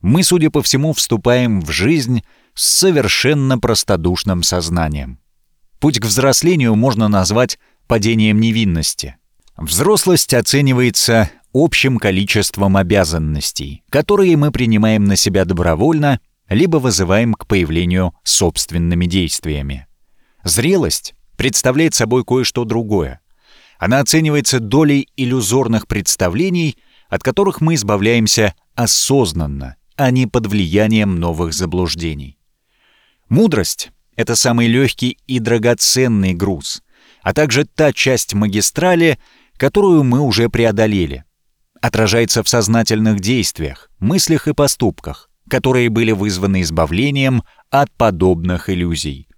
мы, судя по всему, вступаем в жизнь с совершенно простодушным сознанием. Путь к взрослению можно назвать падением невинности. Взрослость оценивается общим количеством обязанностей, которые мы принимаем на себя добровольно, либо вызываем к появлению собственными действиями. Зрелость представляет собой кое-что другое. Она оценивается долей иллюзорных представлений, от которых мы избавляемся осознанно, а не под влиянием новых заблуждений. Мудрость — это самый легкий и драгоценный груз, а также та часть магистрали, которую мы уже преодолели. Отражается в сознательных действиях, мыслях и поступках, которые были вызваны избавлением от подобных иллюзий.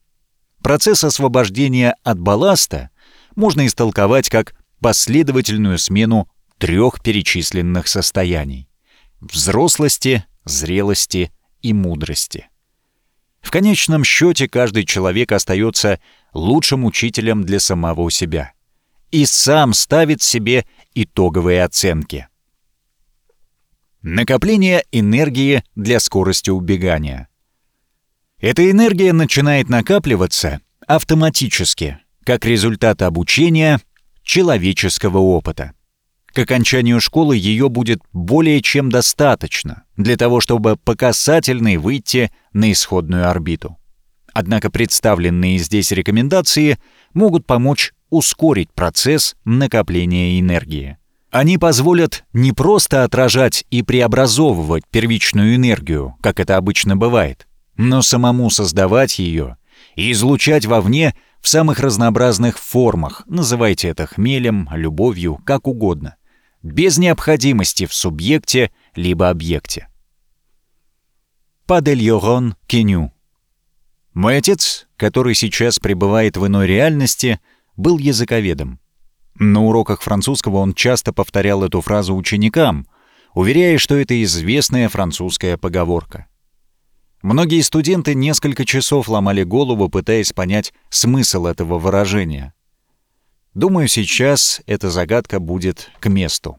Процесс освобождения от балласта можно истолковать как последовательную смену трех перечисленных состояний — взрослости, зрелости и мудрости. В конечном счете каждый человек остается лучшим учителем для самого себя и сам ставит себе итоговые оценки. Накопление энергии для скорости убегания. Эта энергия начинает накапливаться автоматически, как результат обучения человеческого опыта. К окончанию школы ее будет более чем достаточно для того, чтобы по касательной выйти на исходную орбиту. Однако представленные здесь рекомендации могут помочь ускорить процесс накопления энергии. Они позволят не просто отражать и преобразовывать первичную энергию, как это обычно бывает, но самому создавать ее и излучать вовне в самых разнообразных формах, называйте это хмелем, любовью, как угодно без необходимости в субъекте либо объекте. Падельорон Кеню Мой отец, который сейчас пребывает в иной реальности, был языковедом. На уроках французского он часто повторял эту фразу ученикам, уверяя, что это известная французская поговорка. Многие студенты несколько часов ломали голову, пытаясь понять смысл этого выражения. Думаю, сейчас эта загадка будет к месту.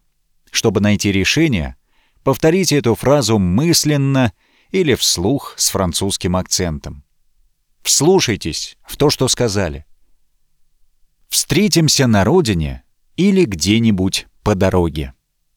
Чтобы найти решение, повторите эту фразу мысленно или вслух с французским акцентом. Вслушайтесь в то, что сказали. Встретимся на родине или где-нибудь по дороге.